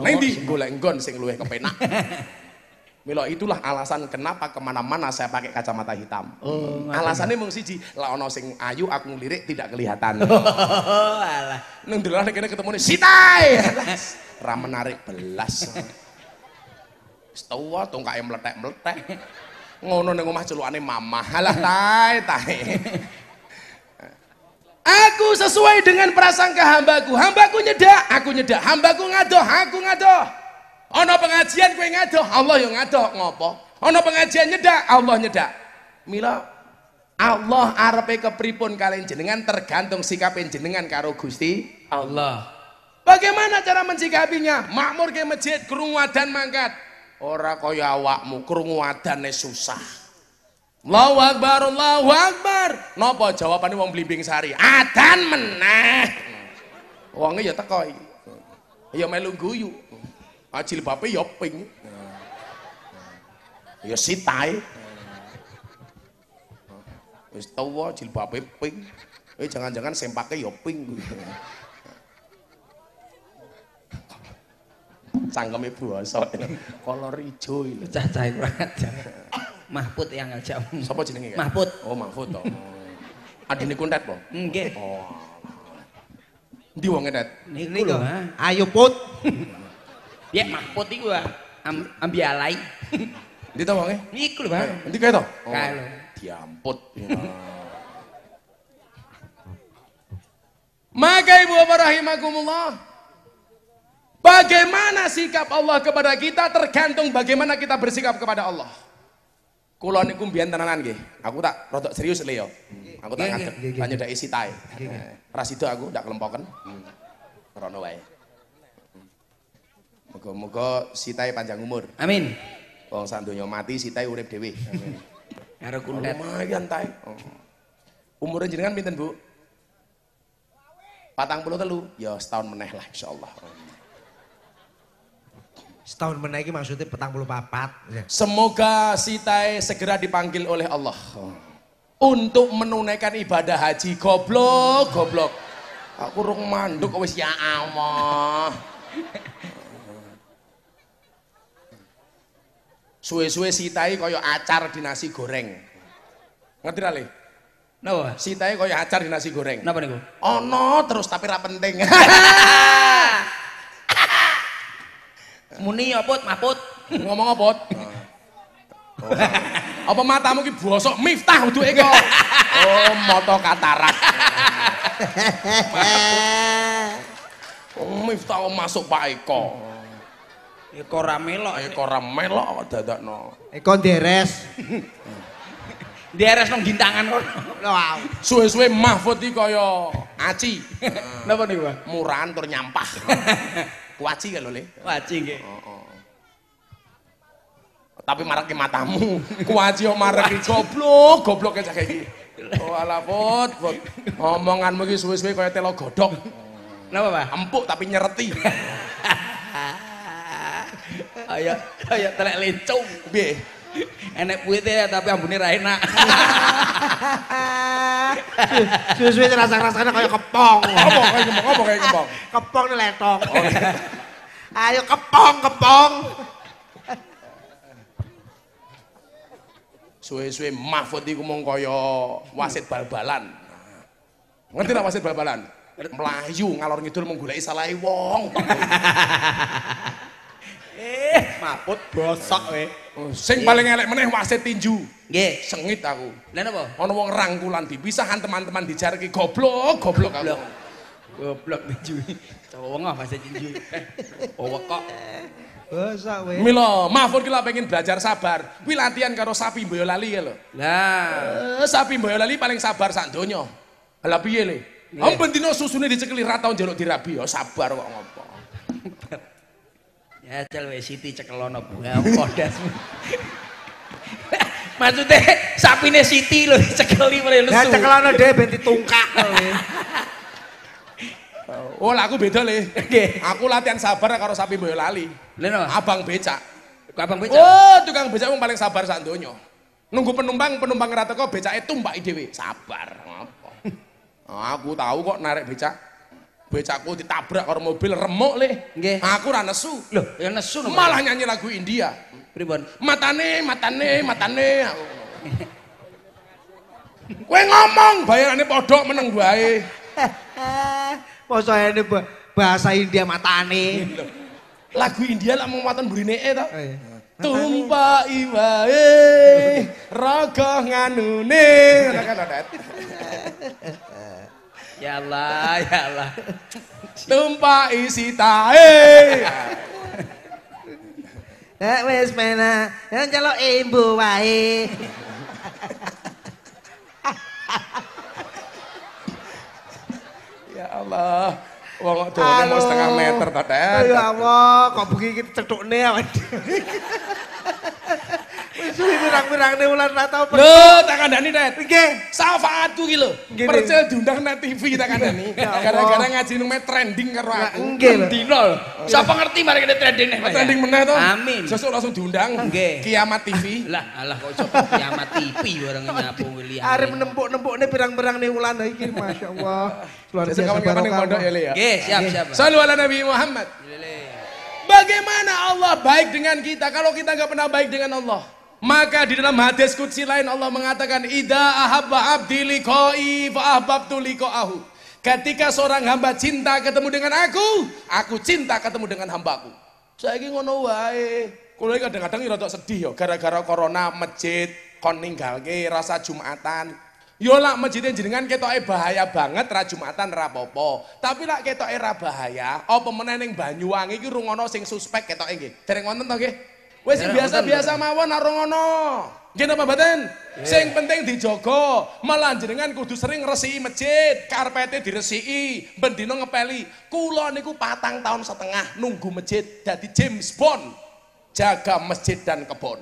Nang ndi golek nggon sing luwih kepenak. <laughs> Milo itulah alasan kenapa ke mana-mana saya pakai kacamata hitam. Alasannya mung siji, lah ono sing ayu aku ngelirik tidak kelihatan. <laughs> Oh, alah. Neng delane kene ketemu nih sitai. <laughs> Ra menarik belas. Setua tongkake meletek-meletek. Ngono ning omah celukane mamah. Halah tai tai. Aku sesuai dengan prasangka hambaku. Hambaku nyedak, aku nyedak. Hambaku ngadoh, aku ngadoh. Ono pengajian kowe ngadoh, Allah yang ngadoh. Ngopo? Ono pengajian nyedak, Allah nyedak. Mila Allah arepe kepripun kalian jenengan tergantung sikap jenengan karo Gusti Allah. Bagaimana cara mensikapinya? Makmur ke masjid krungu wadan mangkat. Ora kaya awakmu krungu wadane susah. Allahu Akbar, Allahu Akbar. Napa jawabane wong blimbing sari? Adan meneh. Wonge ya teko iki. Ya melu guyu. Ah jilbabe ya pink. Ya sitae. Wis tuwa jilbabe pink. Eh jangan-jangan sempake ya pink. Cangkeme bosok. Kolor ijo iki. Cacah kurang ajar. Mahpud yang ngajak. Sapa jenenge? Kak? Mahfud. Oh, Mahfud to. Adine kuntet po. Nggih. Oh. Ndi wong kuntet? Niku lho, ha. Ayo put. Ya Mahpud iku ah, am, ambialai. Ndi to wonge? Niku lho, Bang. Ndi kae to? Kae lho. Diamput. Ya. Maka ibu bapak rahimakumullah. Bagaimana sikap Allah kepada kita tergantung bagaimana kita bersikap kepada Allah. Kulo niku mbiyen tenanan nggih. Aku tak rodok serius le yo. Aku tak ngadeg. Tak nyedaki sitae. Ras itu aku ndak kelempoken. Rono wae. Moga-moga sitae panjang umur. Amin. Wong sak donya mati sitae urip dhewe. Karo kuntet. Lumayan tae. Umure jenengan pinten, Bu? Patang puluh telu, ya setahun meneh lah insyaallah. Setahun menaiki maksudnya petang puluh papat. Ya. Semoga Sitae segera dipanggil oleh Allah untuk menunaikan ibadah haji. Goblok, goblok. Aku rung manduk wis ya Allah. Suwe-suwe Sitae kaya acar di nasi goreng. Ngerti ra, Le? Napa? Sitae kaya acar di nasi goreng. Napa niku? Ono terus tapi ra penting. <laughs> Muni ya Put, Mahpud. Ngomong apa? Oh. Apa matamu ki bosok miftah uduke kok. Oh, mata katarak. Oh, miftah masuk Pak Eko. Eko ra melok. Eko ora melok kok dadakno. Eko deres. Deres nang gintangan kono. Wow. Suwe-suwe Mahfud iki kaya aci. Napa niku, Bang? Murahan tur nyampah. <laughs> Kuaci kan lho, Le. Waji nggih. Tapi marake matamu. <laughs> Kuaci kok marake goblok, goblok cah iki. Oh alah Put, Put. Omonganmu iki suwe-suwe kaya telo godhog. Napa, Pak? Empuk tapi nyereti. <laughs> Ayo, ayo telek lencung. Piye? Enek puite tapi ambune ra enak. <laughs> Suwe-suwe rasa-rasanya kayak kepong. <laughs> Apa kayak ngomong apa kayak ngomong? Kepong nih letong. Ayo kepong, kepong. Suwe-suwe Mahfud iku mung kaya wasit bal-balan. Ngerti tak wasit bal-balan? Melayu ngalor ngidul mung goleki salahe wong. <laughs> eh, Mahpud bosok we. Oh, Sing paling elek meneh wasit tinju. Nggih. Sengit aku. Lah napa? Ana wong rangkulan dipisahan teman-teman dijarki goblok, goblok aku. Goblok. Goblok tinju. Cowong apa sih tinju? <laughs> Oh kok. Bosak weh. Mila, Mahfud ki lak pengen belajar sabar. Kuwi latihan karo sapi Boyolali ya lho. Lah, Eh, sapi Boyolali paling sabar sak donya. Lah piye le? Om bendino susune dicekeli ra tau njaluk dirabi ya sabar kok ngopo. Ya cel we Siti cekelono bunga podasmu. <laughs> Maksudnya sapine Siti lho cekeli mrene Ya lesu. cekelono dhewe ben ditungkak. <laughs> Oh, lah aku beda le. Nggih. Aku latihan sabar karo sapi Boyolali. Napa? Abang becak. Abang becak. Oh, tukang becak wong paling sabar sak donya. Nunggu penumpang, penumpang ora teko becake tumpaki dhewe. Sabar. Apa? <laughs> aku tahu kok narik becak. Becakku ditabrak karo mobil remuk le. Nggih. Aku ora nesu. Loh, ya nesu? Malah nyanyi lagu India. pripun? Matane, matane, matane. Aku. Kowe ngomong bayarane podok meneng wae. <laughs> Ba- bahasa India matane. Lagu India lah mau watan burineke to. Oh, iya. Tumpai wae raga nganune. <laughs> Ya Allah, ya Allah. Tumpai sitae. Eh wis mena, yang celok imbu wae. Ya Allah. Wong kok dawane mau setengah meter to, Det. Ya Allah, kok begini kita cetukne awake suwi pirang-pirang wulan ra tau per- Lho, tak kandhani, Tet. Nggih. Syafaatku ki lho. Nggih, Percil diundang nang TV tak kandhani. <laughs> Ya Allah. Gara-gara ngaji nang trending karo Ya, aku. nggih lho. Dino lho. Siapa ngerti mari kita trending nih, ya? Trending meneh to. Amin. Sesuk langsung diundang. Nggih. Kiamat TV. <laughs> Lah, alah kok iso kiamat TV bareng nyapu William. Arep nempuk-nempukne pirang-pirang wulan iki masyaallah. Luar Sesuk biasa kapan-kapan ning pondok ya, Le, ya. Nggih, siap siap. Sallu ala Nabi Muhammad. Bagaimana Allah baik dengan kita kalau kita nggak pernah baik dengan Allah? Maka di dalam hadis kutsi lain Allah mengatakan Ida ahabba abdi liqai fa ahbabtu liqa'ahu. Ketika seorang hamba cinta ketemu dengan aku, aku cinta ketemu dengan hambaku. Saya ini ngono wae. Kulo kadang-kadang rada sedih ya gara-gara corona masjid kon ninggalke rasa Jumatan. Yo lak masjidnya jenengan ketoke bahaya banget ra Jumatan ra apa-apa. Tapi lak ketoke ra bahaya, apa meneh ning Banyuwangi iki rungono sing suspek ketoke nggih. Dereng wonten to nggih? Wis sing biasa-biasa mawon ora rungono. Nggih napa mboten? Sing penting dijogo, malah jenengan kudu sering resiki masjid, karpete diresiki, bendino ngepeli. Kula niku patang tahun setengah nunggu masjid dadi James Bond. Jaga masjid dan kebon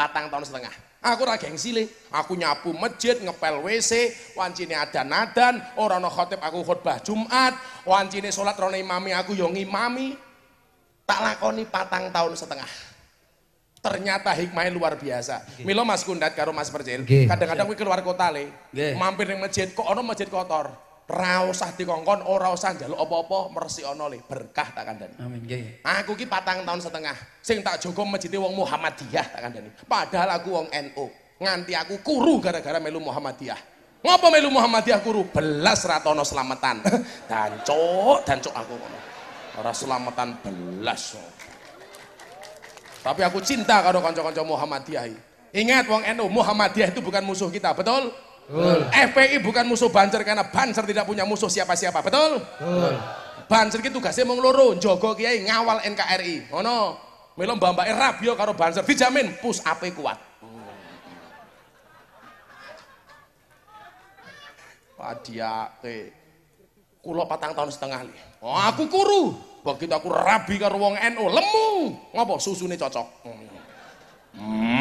patang tahun setengah. Aku ora gengsi le. Aku nyapu masjid, ngepel WC, wancine ada nadan, ora ana khotib aku khutbah Jumat, wancine salat rono imami aku yo ngimami. Tak lakoni patang tahun setengah. Ternyata hikmahnya luar biasa. Milo Mas Kundat karo Mas Percil, Nggih. kadang-kadang kuwi keluar kota le. Nggih. Mampir ning masjid, kok ono masjid kotor. Ra usah dikongkon, ora usah njaluk apa-apa, mersi ono le, berkah tak kandhani. Amin, nggih. Aku ki patang tahun setengah. Sing tak jogo masjid wong Muhammadiyah tak kandhani. Padahal aku wong NU. Nganti aku kuru gara-gara melu Muhammadiyah. Ngapa melu Muhammadiyah kuru? Belas ratono selamatan. <laughs> dancuk, dancuk aku ngono. Ora selamatan belas. Tapi aku cinta karo kanca-kanca Muhammadiyah. Ingat wong NU, Muhammadiyah itu bukan musuh kita, betul? Betul. FPI bukan musuh Banser karena Banser tidak punya musuh siapa-siapa, betul? Banser ki tugasnya mung loro, njogo kiai ngawal NKRI. Ngono. Melo mbambake Rabio karo Banser dijamin push up kuat. Padiake. Kula patang tahun setengah li. Oh, aku kuru. Begitu aku rabi karo wong NU, lemu. Ngopo susune cocok.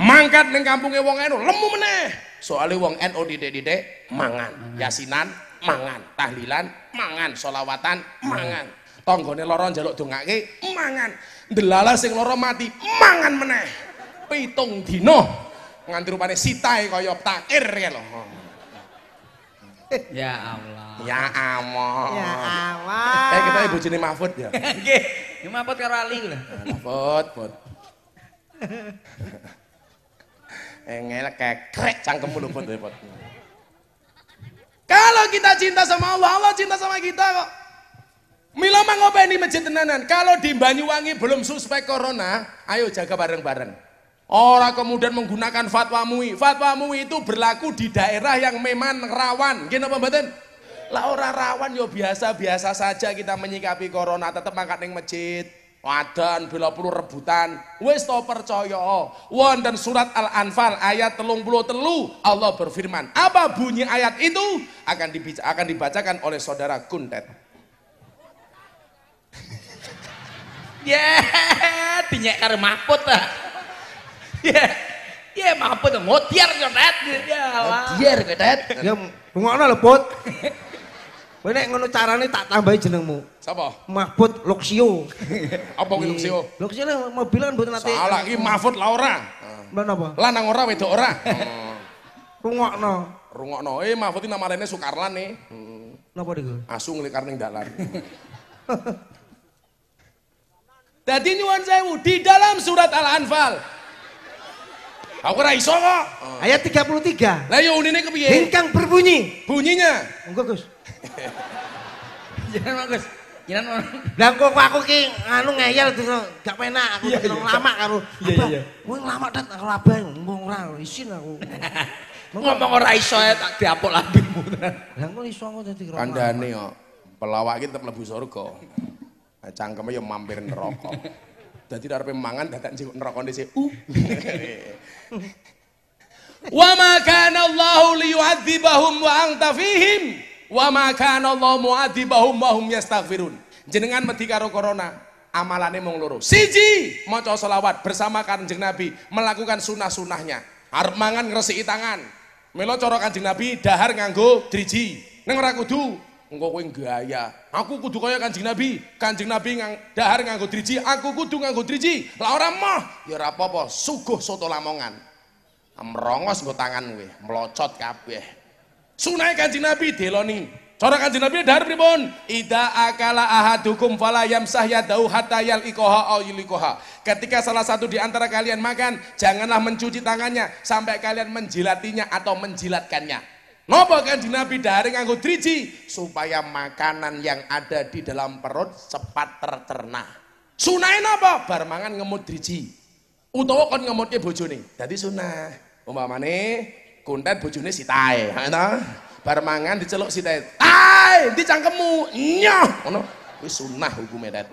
Mangkat ning kampunge wong NU, lemu meneh. Soale wong NU didik-didik mangan, yasinan mangan, tahlilan mangan, solawatan mangan. Tanggane lara njaluk dongake mangan. Delala sing lara mati mangan meneh. Pitung dina nganti rupane sitae kaya takir ya lho. Ya Allah. Ya amon. Ya Allah. Eh kita ibu jenis Mahfud ya. <laughs> Nggih. Ini mapot karo Ali lho. Mahfud, Mahfud. Engel kekrek cangkemmu lho, Fud, Fud. Kalau kita cinta sama Allah, Allah cinta sama kita kok. Mila mah ngopeni masjid tenanan. Kalau di Banyuwangi belum suspek corona, ayo jaga bareng-bareng. Orang kemudian menggunakan fatwa MUI. Fatwa MUI itu berlaku di daerah yang memang rawan. Gini apa? Lah orang rawan yo biasa-biasa saja kita menyikapi corona tetap mangkat ning masjid. Wadan bila perlu rebutan. Wis to percaya. Wonten surat Al-Anfal ayat telung puluh telu Allah berfirman. Apa bunyi ayat itu akan dibaca, akan dibacakan oleh saudara Kuntet. <laughs> Ya, dinyek karo Mahfud ta. Ya. Ya Mahfud ngotiar yo Tet. Ya Allah. Biar Kuntet. Ya ngono lho, Put. Kowe nek ngono carane tak tambahi jenengmu. Siapa? Mahfud Luxio. Apa kuwi Luxio? Luxio lah mobil kan mboten nate. Salah iki Mahfud Laura. Mbak napa? Lanang ora wedok ora. Rungokno. Rungokno, eh Mahfud iki nama lainnya Sukarlan nih. Napa niku? Asu ngelikar ning dalan. <laughs> Dadi nyuwun sewu di dalam surat Al-Anfal. Aku ora iso kok. Ayat 33. Lah yo unine kepiye? Hingkang berbunyi. Bunyinya. Engko Gus. Jangan Gus. Jangan Lah kok aku ki anu ngeyel terus gak penak aku yeah, lama karo. Iya iya. Kowe lama dat karo abah ngomong ora isin aku. <laughs> ngomong ora iso ya tak diapuk lambemu tenan. Lah kok iso aku dadi karo. Kandhane kok. Pelawak iki tetep mlebu surga. Nah, Cangkeme yo mampir neraka. <laughs> Dadi arepe mangan dadak njikuk neraka dhisik. Uh. <laughs> Wa ma kana Allahu liyu'adzibahum wa anta fihim. Wa ma kana Allah mu'adzibahum wa hum yastaghfirun. Jenengan wedi karo corona. amalane mung loro. Siji, maca selawat bersama Kanjeng Nabi, melakukan sunah-sunahnya. Arep mangan ngresiki tangan. Melo cara Kanjeng Nabi dahar nganggo driji. Ning ora kudu engko kowe gaya. Aku kudu kaya Kanjeng Nabi. Kanjeng Nabi ngang, dahar nganggo driji, aku kudu nganggo driji. Lah ora moh, ya ora apa-apa, suguh soto lamongan. Merongos nggo tangan kowe, melocot kabeh. Sunai kanjeng Nabi deloni. Cara kanjeng Nabi dahar pripun? Ida akala ahadukum fala yamsah yadahu hatta yalikoha au yulikoha. Ketika salah satu di antara kalian makan, janganlah mencuci tangannya sampai kalian menjilatinya atau menjilatkannya. Napa kanjeng Nabi dahar nganggo driji supaya makanan yang ada di dalam perut cepat tercerna. Sunai napa? Bar mangan ngemut driji. Utawa kon ngemutke bojone. Dadi sunah. Umpamane kuntet bojone sitae, ha ta? Bar mangan diceluk sitae. Tai, di cangkemmu. Nyoh, ngono. Wis sunah hukumnya dat.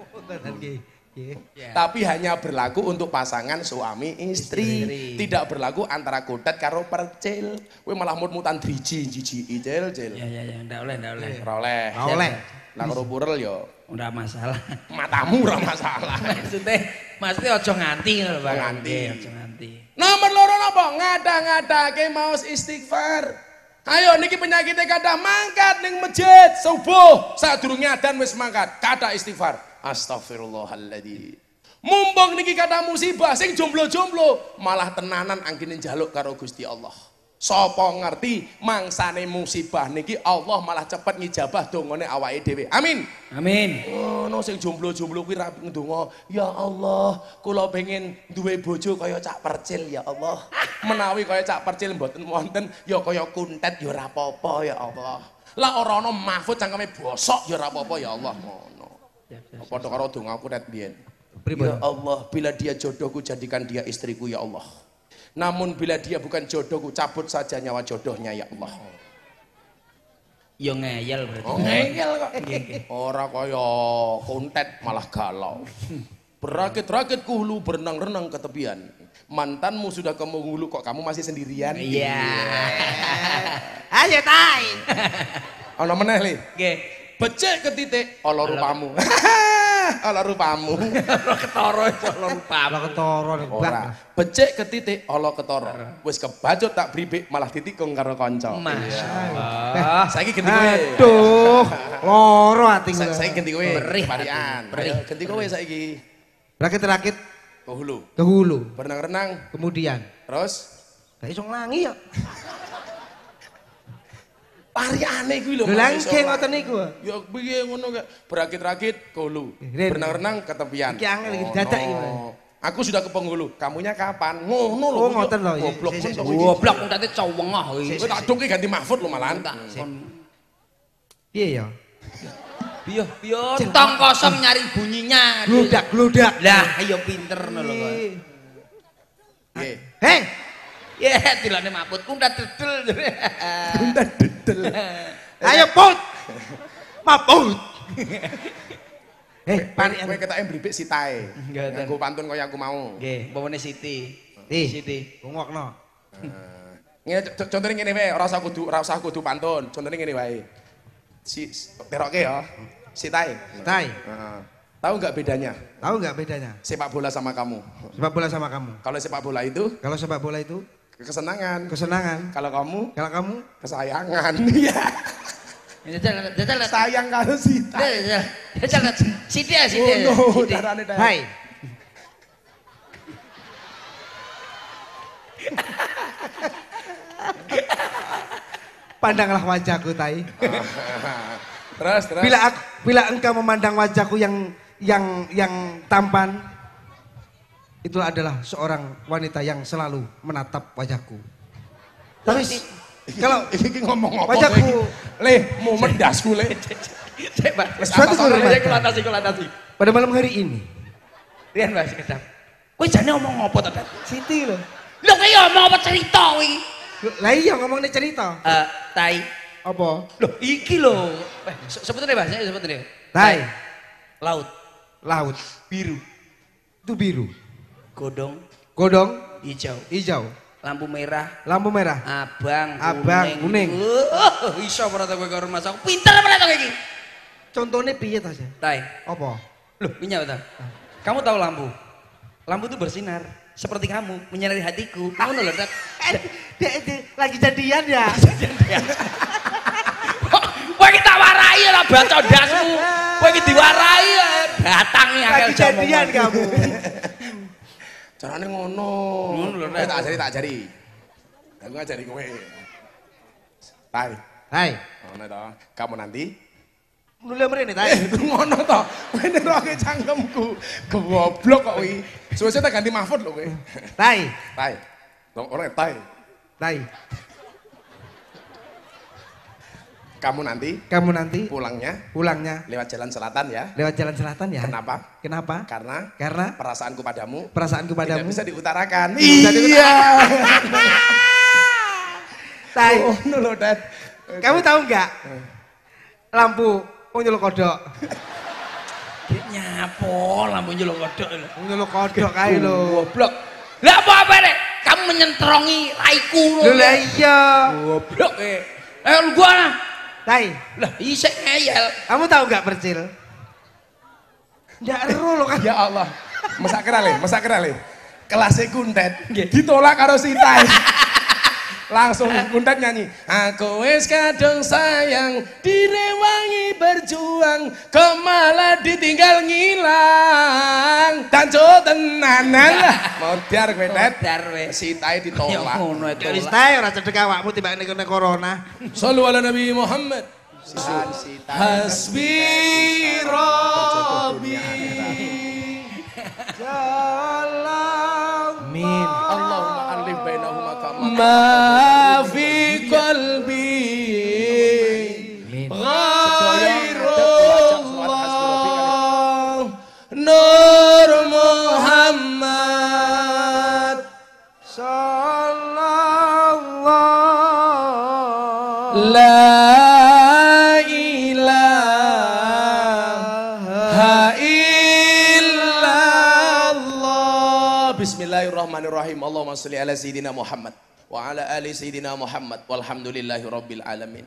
Nggih. Tapi hanya berlaku untuk pasangan suami istri. Istri. Tidak berlaku antara kuntet karo percil. Kowe malah mut-mutan driji jiji icil cil. Ya ya ya, ndak oleh, ndak oleh. Ora oleh. Ora oleh. Lah karo purel ya Ndak masalah. matamu ora masalah. <laughs> Maksudnya, maksudnya ojo nganti ngono, Bang. Nganti. Iya, Ojo nganti. Nomor loro napa? Ngada-ngadake maos istighfar. Ayo niki penyakitnya kada mangkat ning masjid subuh sadurunge adan wis mangkat kata istighfar. Astagfirullahaladzim. Mumpung niki kata musibah sing jomblo-jomblo malah tenanan anggene njaluk karo Gusti Allah. Sapa ngerti mangsane musibah niki Allah malah cepet ngijabah dongane awake dhewe. Amin. Amin. Ono sing jomblo-jomblo kuwi ra ndonga, ya Allah, kula pengen duwe bojo kaya Cak Percil ya Allah. Menawi kaya Cak Percil mboten wonten, ya kaya kuntet ya ora apa-apa ya Allah. Lah ora ana Mahfud cangkeme bosok ya ora apa-apa ya Allah ngono. Padha karo dongaku net biyen. Ya Allah, bila dia jodohku jadikan dia istriku ya Allah. Namun bila dia bukan jodohku cabut saja nyawa jodohnya ya Allah. Yo ngeyel berarti. Oh, ngeyel kok. Ora kaya kontet malah galau. Berakit-rakit ke hulu, berenang-renang ke tepian. Mantanmu sudah ke hulu kok kamu masih sendirian? Iya. Ayo tai. <laughs> Ana meneh li. Nggih. Becek ke titik, ala <laughs> rupamu. ala rupamu. Ketara iso lho rupa. Lah ketara Ora. Becek ke titik, ala ketara. Wis kebacut tak bribik malah ditikung karo kanca. Masya Allah. Saiki ganti kowe. Aduh, loro ati Sa- Saiki ganti kowe. Berih Varian. berih. Ganti kowe saiki. Rakit-rakit Ke hulu. ke hulu. Berenang-renang. Kemudian Terus gak iso nglangi ya. Variane kuwi lho. Lho lah. ngoten niku. Ya piye ngono gak? Berakit-rakit hulu. Ren. Berenang-renang ke tepian. Iki angel iki, dadak iki, Mas. Aku sudah ke penghulu. Kamunya kapan? Ngono lho. Oh, ngoten lho. Goblok Si- si- pun to iki. Goblok kuntate cowengah iki. Kowe tak dongke ganti Mahfud lho malahan. Piye ya? Biyo, biyo, tong kosong nyari bunyinya. Gludak, gludak. Lah, ayo pinter ngono lho. kok. Nggih. Hei, Ya, tilane maput kuntat dedel. Kuntet dedel. <laughs> ayo put. Maput. Eh, Kowe pari kowe ketake mbribik sitae. Nganggo pantun kaya aku mau. Nggih, bawane Siti. Siti. Ngokno. Ngene co- contone ngene wae, ora usah kudu ora usah kudu pantun. Contone ngene wae. Si teroke ya. Sitae. Tai, Heeh. Tahu nggak bedanya tahu nggak bedanya sepak bola sama kamu? sepak bola sama kamu? Kalau sepak bola itu Kalau sepak bola itu kesenangan. kesenangan. Kalau kamu Kalau kamu kesayangan. <laughs> Iya. Jajal. Sayang karo Sita. Ya, Siti. Oh no, darane darane. Hai. <laughs> Pandanglah wajahku, Tai. terus terus. Bila aku, bila engkau memandang wajahku yang yang yang tampan, itu adalah seorang wanita yang selalu menatap wajahku. Tapi kalau <laughs> iki ngomong apa? Wajahku. kowe iki? Le, mau mendasku le. Cek, Pak. Suatu. Cek kulatasi, kulatasi. pada malam hari ini, Rian Mas kedap. Kowe jane omong apa to? Siti loh. Lho kowe ya omong apa cerita iki? Lah iya ngomongnya cerita. Eh, tai. Apa? Loh, iki lho. Eh, se- sebutnya Mas, ya sebutnya. Tai, Laut, laut, biru, itu biru. Godong, Godong, hijau, hijau, lampu merah, lampu merah. abang, Abang, kuning. Uh, iso ora ta kowe karo Mas aku. Pinter ta kowe iki? Contohnya piye tas ya? Tai. Apa? Loh, punya betul. Kamu tahu lampu? Lampu itu bersinar seperti kamu menyinari hatiku. Kamu Dat. Eh, dia, dia lagi jadian ya. Kowe iki tak warai lah baca dasmu. Kowe iki diwarai ya batang ya lagi jadian kamu. <laughs> Carane ngono. Ngono lho, Eh, Nek. tak ajari, tak ajari. Aku ngajari kowe. Tai. Hai, Ngono to. Kamu nanti mulai mrene ta. <laughs> Ngono to. Kowe neroke cangkemku. Goblok kok kuwi. Suwe-suwe tak ganti Mahfud lho kowe. Tai, Tai. Dong ora tai. tai. Kamu nanti Kamu nanti pulangnya pulangnya lewat jalan selatan ya. lewat jalan selatan ya. Kenapa? Kenapa? Karena Karena perasaanku padamu perasaanku tidak padamu. bisa diutarakan. Bisa Iya. <laughs> Tai. Oh, no, lho, Dad. Kamu tahu nggak? Lampu nyeluk kodok. Nyapo lampu nyelok kodok lho. Nyeluk kodok kae lho. Goblok. Lah apa apa nek? Kamu menyentrongi raiku Lho lah iya. Goblok eh. Eh lu gua. Tai, Lah isek ngeyel. kamu tahu nggak percil? Nggak ero lo kan. Ya Allah. Masak kerale, masak kerale. Kelasnya kuntet ditolak karo si Tai. <laughs> Langsung kuntet nyanyi. Aku wis kadung sayang, direwangi berjuang, kok malah ditinggal ngilang. Danco tenanan lah. Mau diar kowe. Modar we. Si Tai Ya ditolak. ngono itu. Wis tae ora cedek awakmu timbang nek kena corona. Sallu ala Nabi Muhammad. Hasbi Rabbi. Amin. Allahumma alif bainahuma ma fi qalbi ghairullah Nur Muhammad Sallallahu La ilaha illallah Bismillahirrahmanirrahim Allahumma salli ala Sayyidina Muhammad Wa ala ali Sayyidina Muhammad. Walhamdulillahi Rabbil Alamin.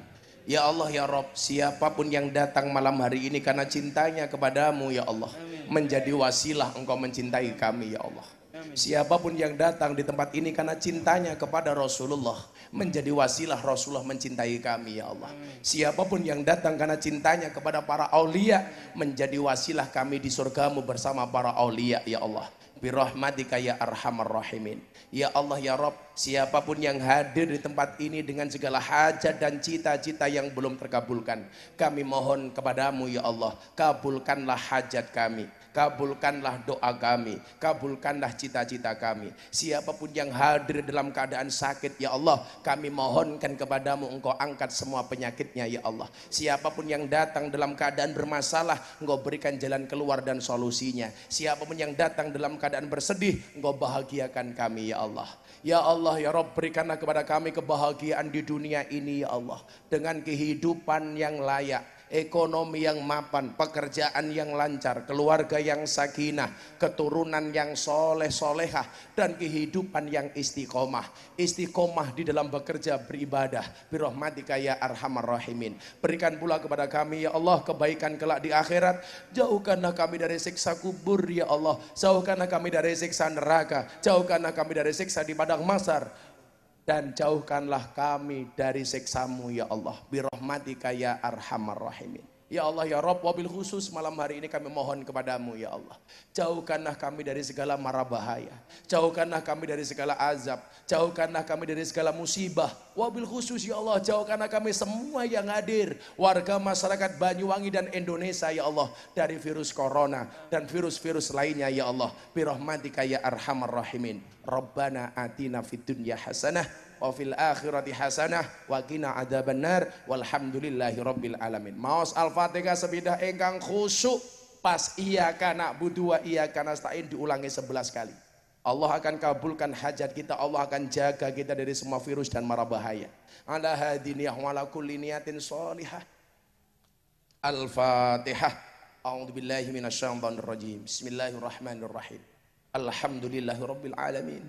Ya Allah ya Rob Siapa pun yang datang malam hari ini Karena cintanya kepadamu ya Allah Menjadi wasilah engkau mencintai kami ya Allah. Siapa pun yang datang di tempat ini karena cintanya kepada Rasulullah menjadi wasilah Rasulullah mencintai kami ya Allah. Siapa pun yang datang karena cintanya kepada para aulia menjadi wasilah kami di surgamu bersama para aulia ya Allah. Birahmatika ya arhamar rahimin. Ya Allah ya Rob, siapa pun yang hadir di tempat ini dengan segala hajat dan cita-cita yang belum terkabulkan. Kami mohon kepadamu ya Allah, kabulkanlah hajat kami. Kabulkanlah doa kami, kabulkanlah cita-cita kami. Siapa pun yang hadir dalam keadaan sakit, ya Allah, kami mohonkan kepadamu engkau angkat semua penyakitnya, ya Allah. Siapa pun yang datang dalam keadaan bermasalah, engkau berikan jalan keluar dan solusinya. Siapa pun yang datang dalam keadaan bersedih, engkau bahagiakan kami, ya Allah. Ya Allah, ya Rob, berikanlah kepada kami kebahagiaan di dunia ini, ya Allah. Dengan kehidupan yang layak ekonomi yang mapan, pekerjaan yang lancar, keluarga yang sakinah, keturunan yang soleh solehah, dan kehidupan yang istiqomah. Istiqomah di dalam bekerja beribadah. Birahmatika ya arhamar rahimin. Berikan pula kepada kami ya Allah kebaikan kelak di akhirat. Jauhkanlah kami dari siksa kubur ya Allah. Jauhkanlah kami dari siksa neraka. Jauhkanlah kami dari siksa di padang masar dan jauhkanlah kami dari siksamu ya Allah. Birahmatika ya arhamar rahimin Ya Allah ya Rob wabil khusus malam hari ini kami mohon kepadamu ya Allah. Jauhkanlah kami dari segala mara bahaya. Jauhkanlah kami dari segala azab. Jauhkanlah kami dari segala musibah. Wabil khusus ya Allah jauhkanlah kami semua yang hadir. Warga masyarakat Banyuwangi dan Indonesia ya Allah Dari virus corona dan virus-virus lainnya ya Allah. Birahmatika ya arhamar rahimin. Rabbana atina fid dunya hasanah wa fil akhirati hasanah wa qina adzabannar walhamdulillahi rabbil alamin. Maos Al-Fatihah sebidah engkang khusyuk pas iya kana budu wa iya kana stain diulangi 11 kali. Allah akan kabulkan hajat kita, Allah akan jaga kita dari semua virus dan mara bahaya. Ala hadiniyah wa ala kulli niyatin sholihah. Al-Fatihah. A'udzu billahi minasyaitonir rajim. Bismillahirrahmanirrahim. Alhamdulillahi rabbil alamin.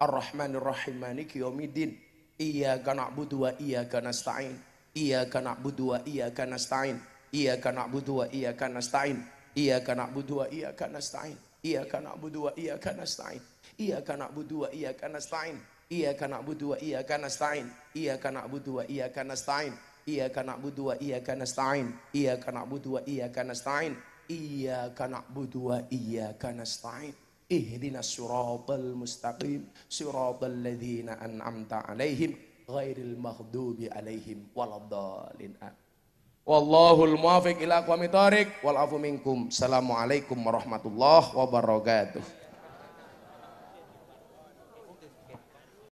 Ar-Rahmanir Rahim Maliki Yaumiddin. Iyyaka na'budu wa iyyaka nasta'in. Iyyaka na'budu wa iyyaka nasta'in. Iyyaka na'budu wa iyyaka nasta'in. Iyyaka na'budu wa iyyaka nasta'in. Iyyaka na'budu wa iyyaka nasta'in. Iyyaka na'budu wa iyyaka nasta'in. Iyyaka na'budu wa iyyaka nasta'in. Iyyaka na'budu wa iyyaka nasta'in. Iyyaka na'budu wa iyyaka nasta'in. Iyyaka na'budu wa iyyaka nasta'in. Iyyaka na'budu wa iyyaka nasta'in. Ihdinas siratal mustaqim. Siratal ladzina an'amta 'alaihim ghairil maghdubi 'alaihim waladdallin. Wallahul muwafiq ila aqwamit thoriq wal minkum. Assalamualaikum warahmatullahi wabarakatuh.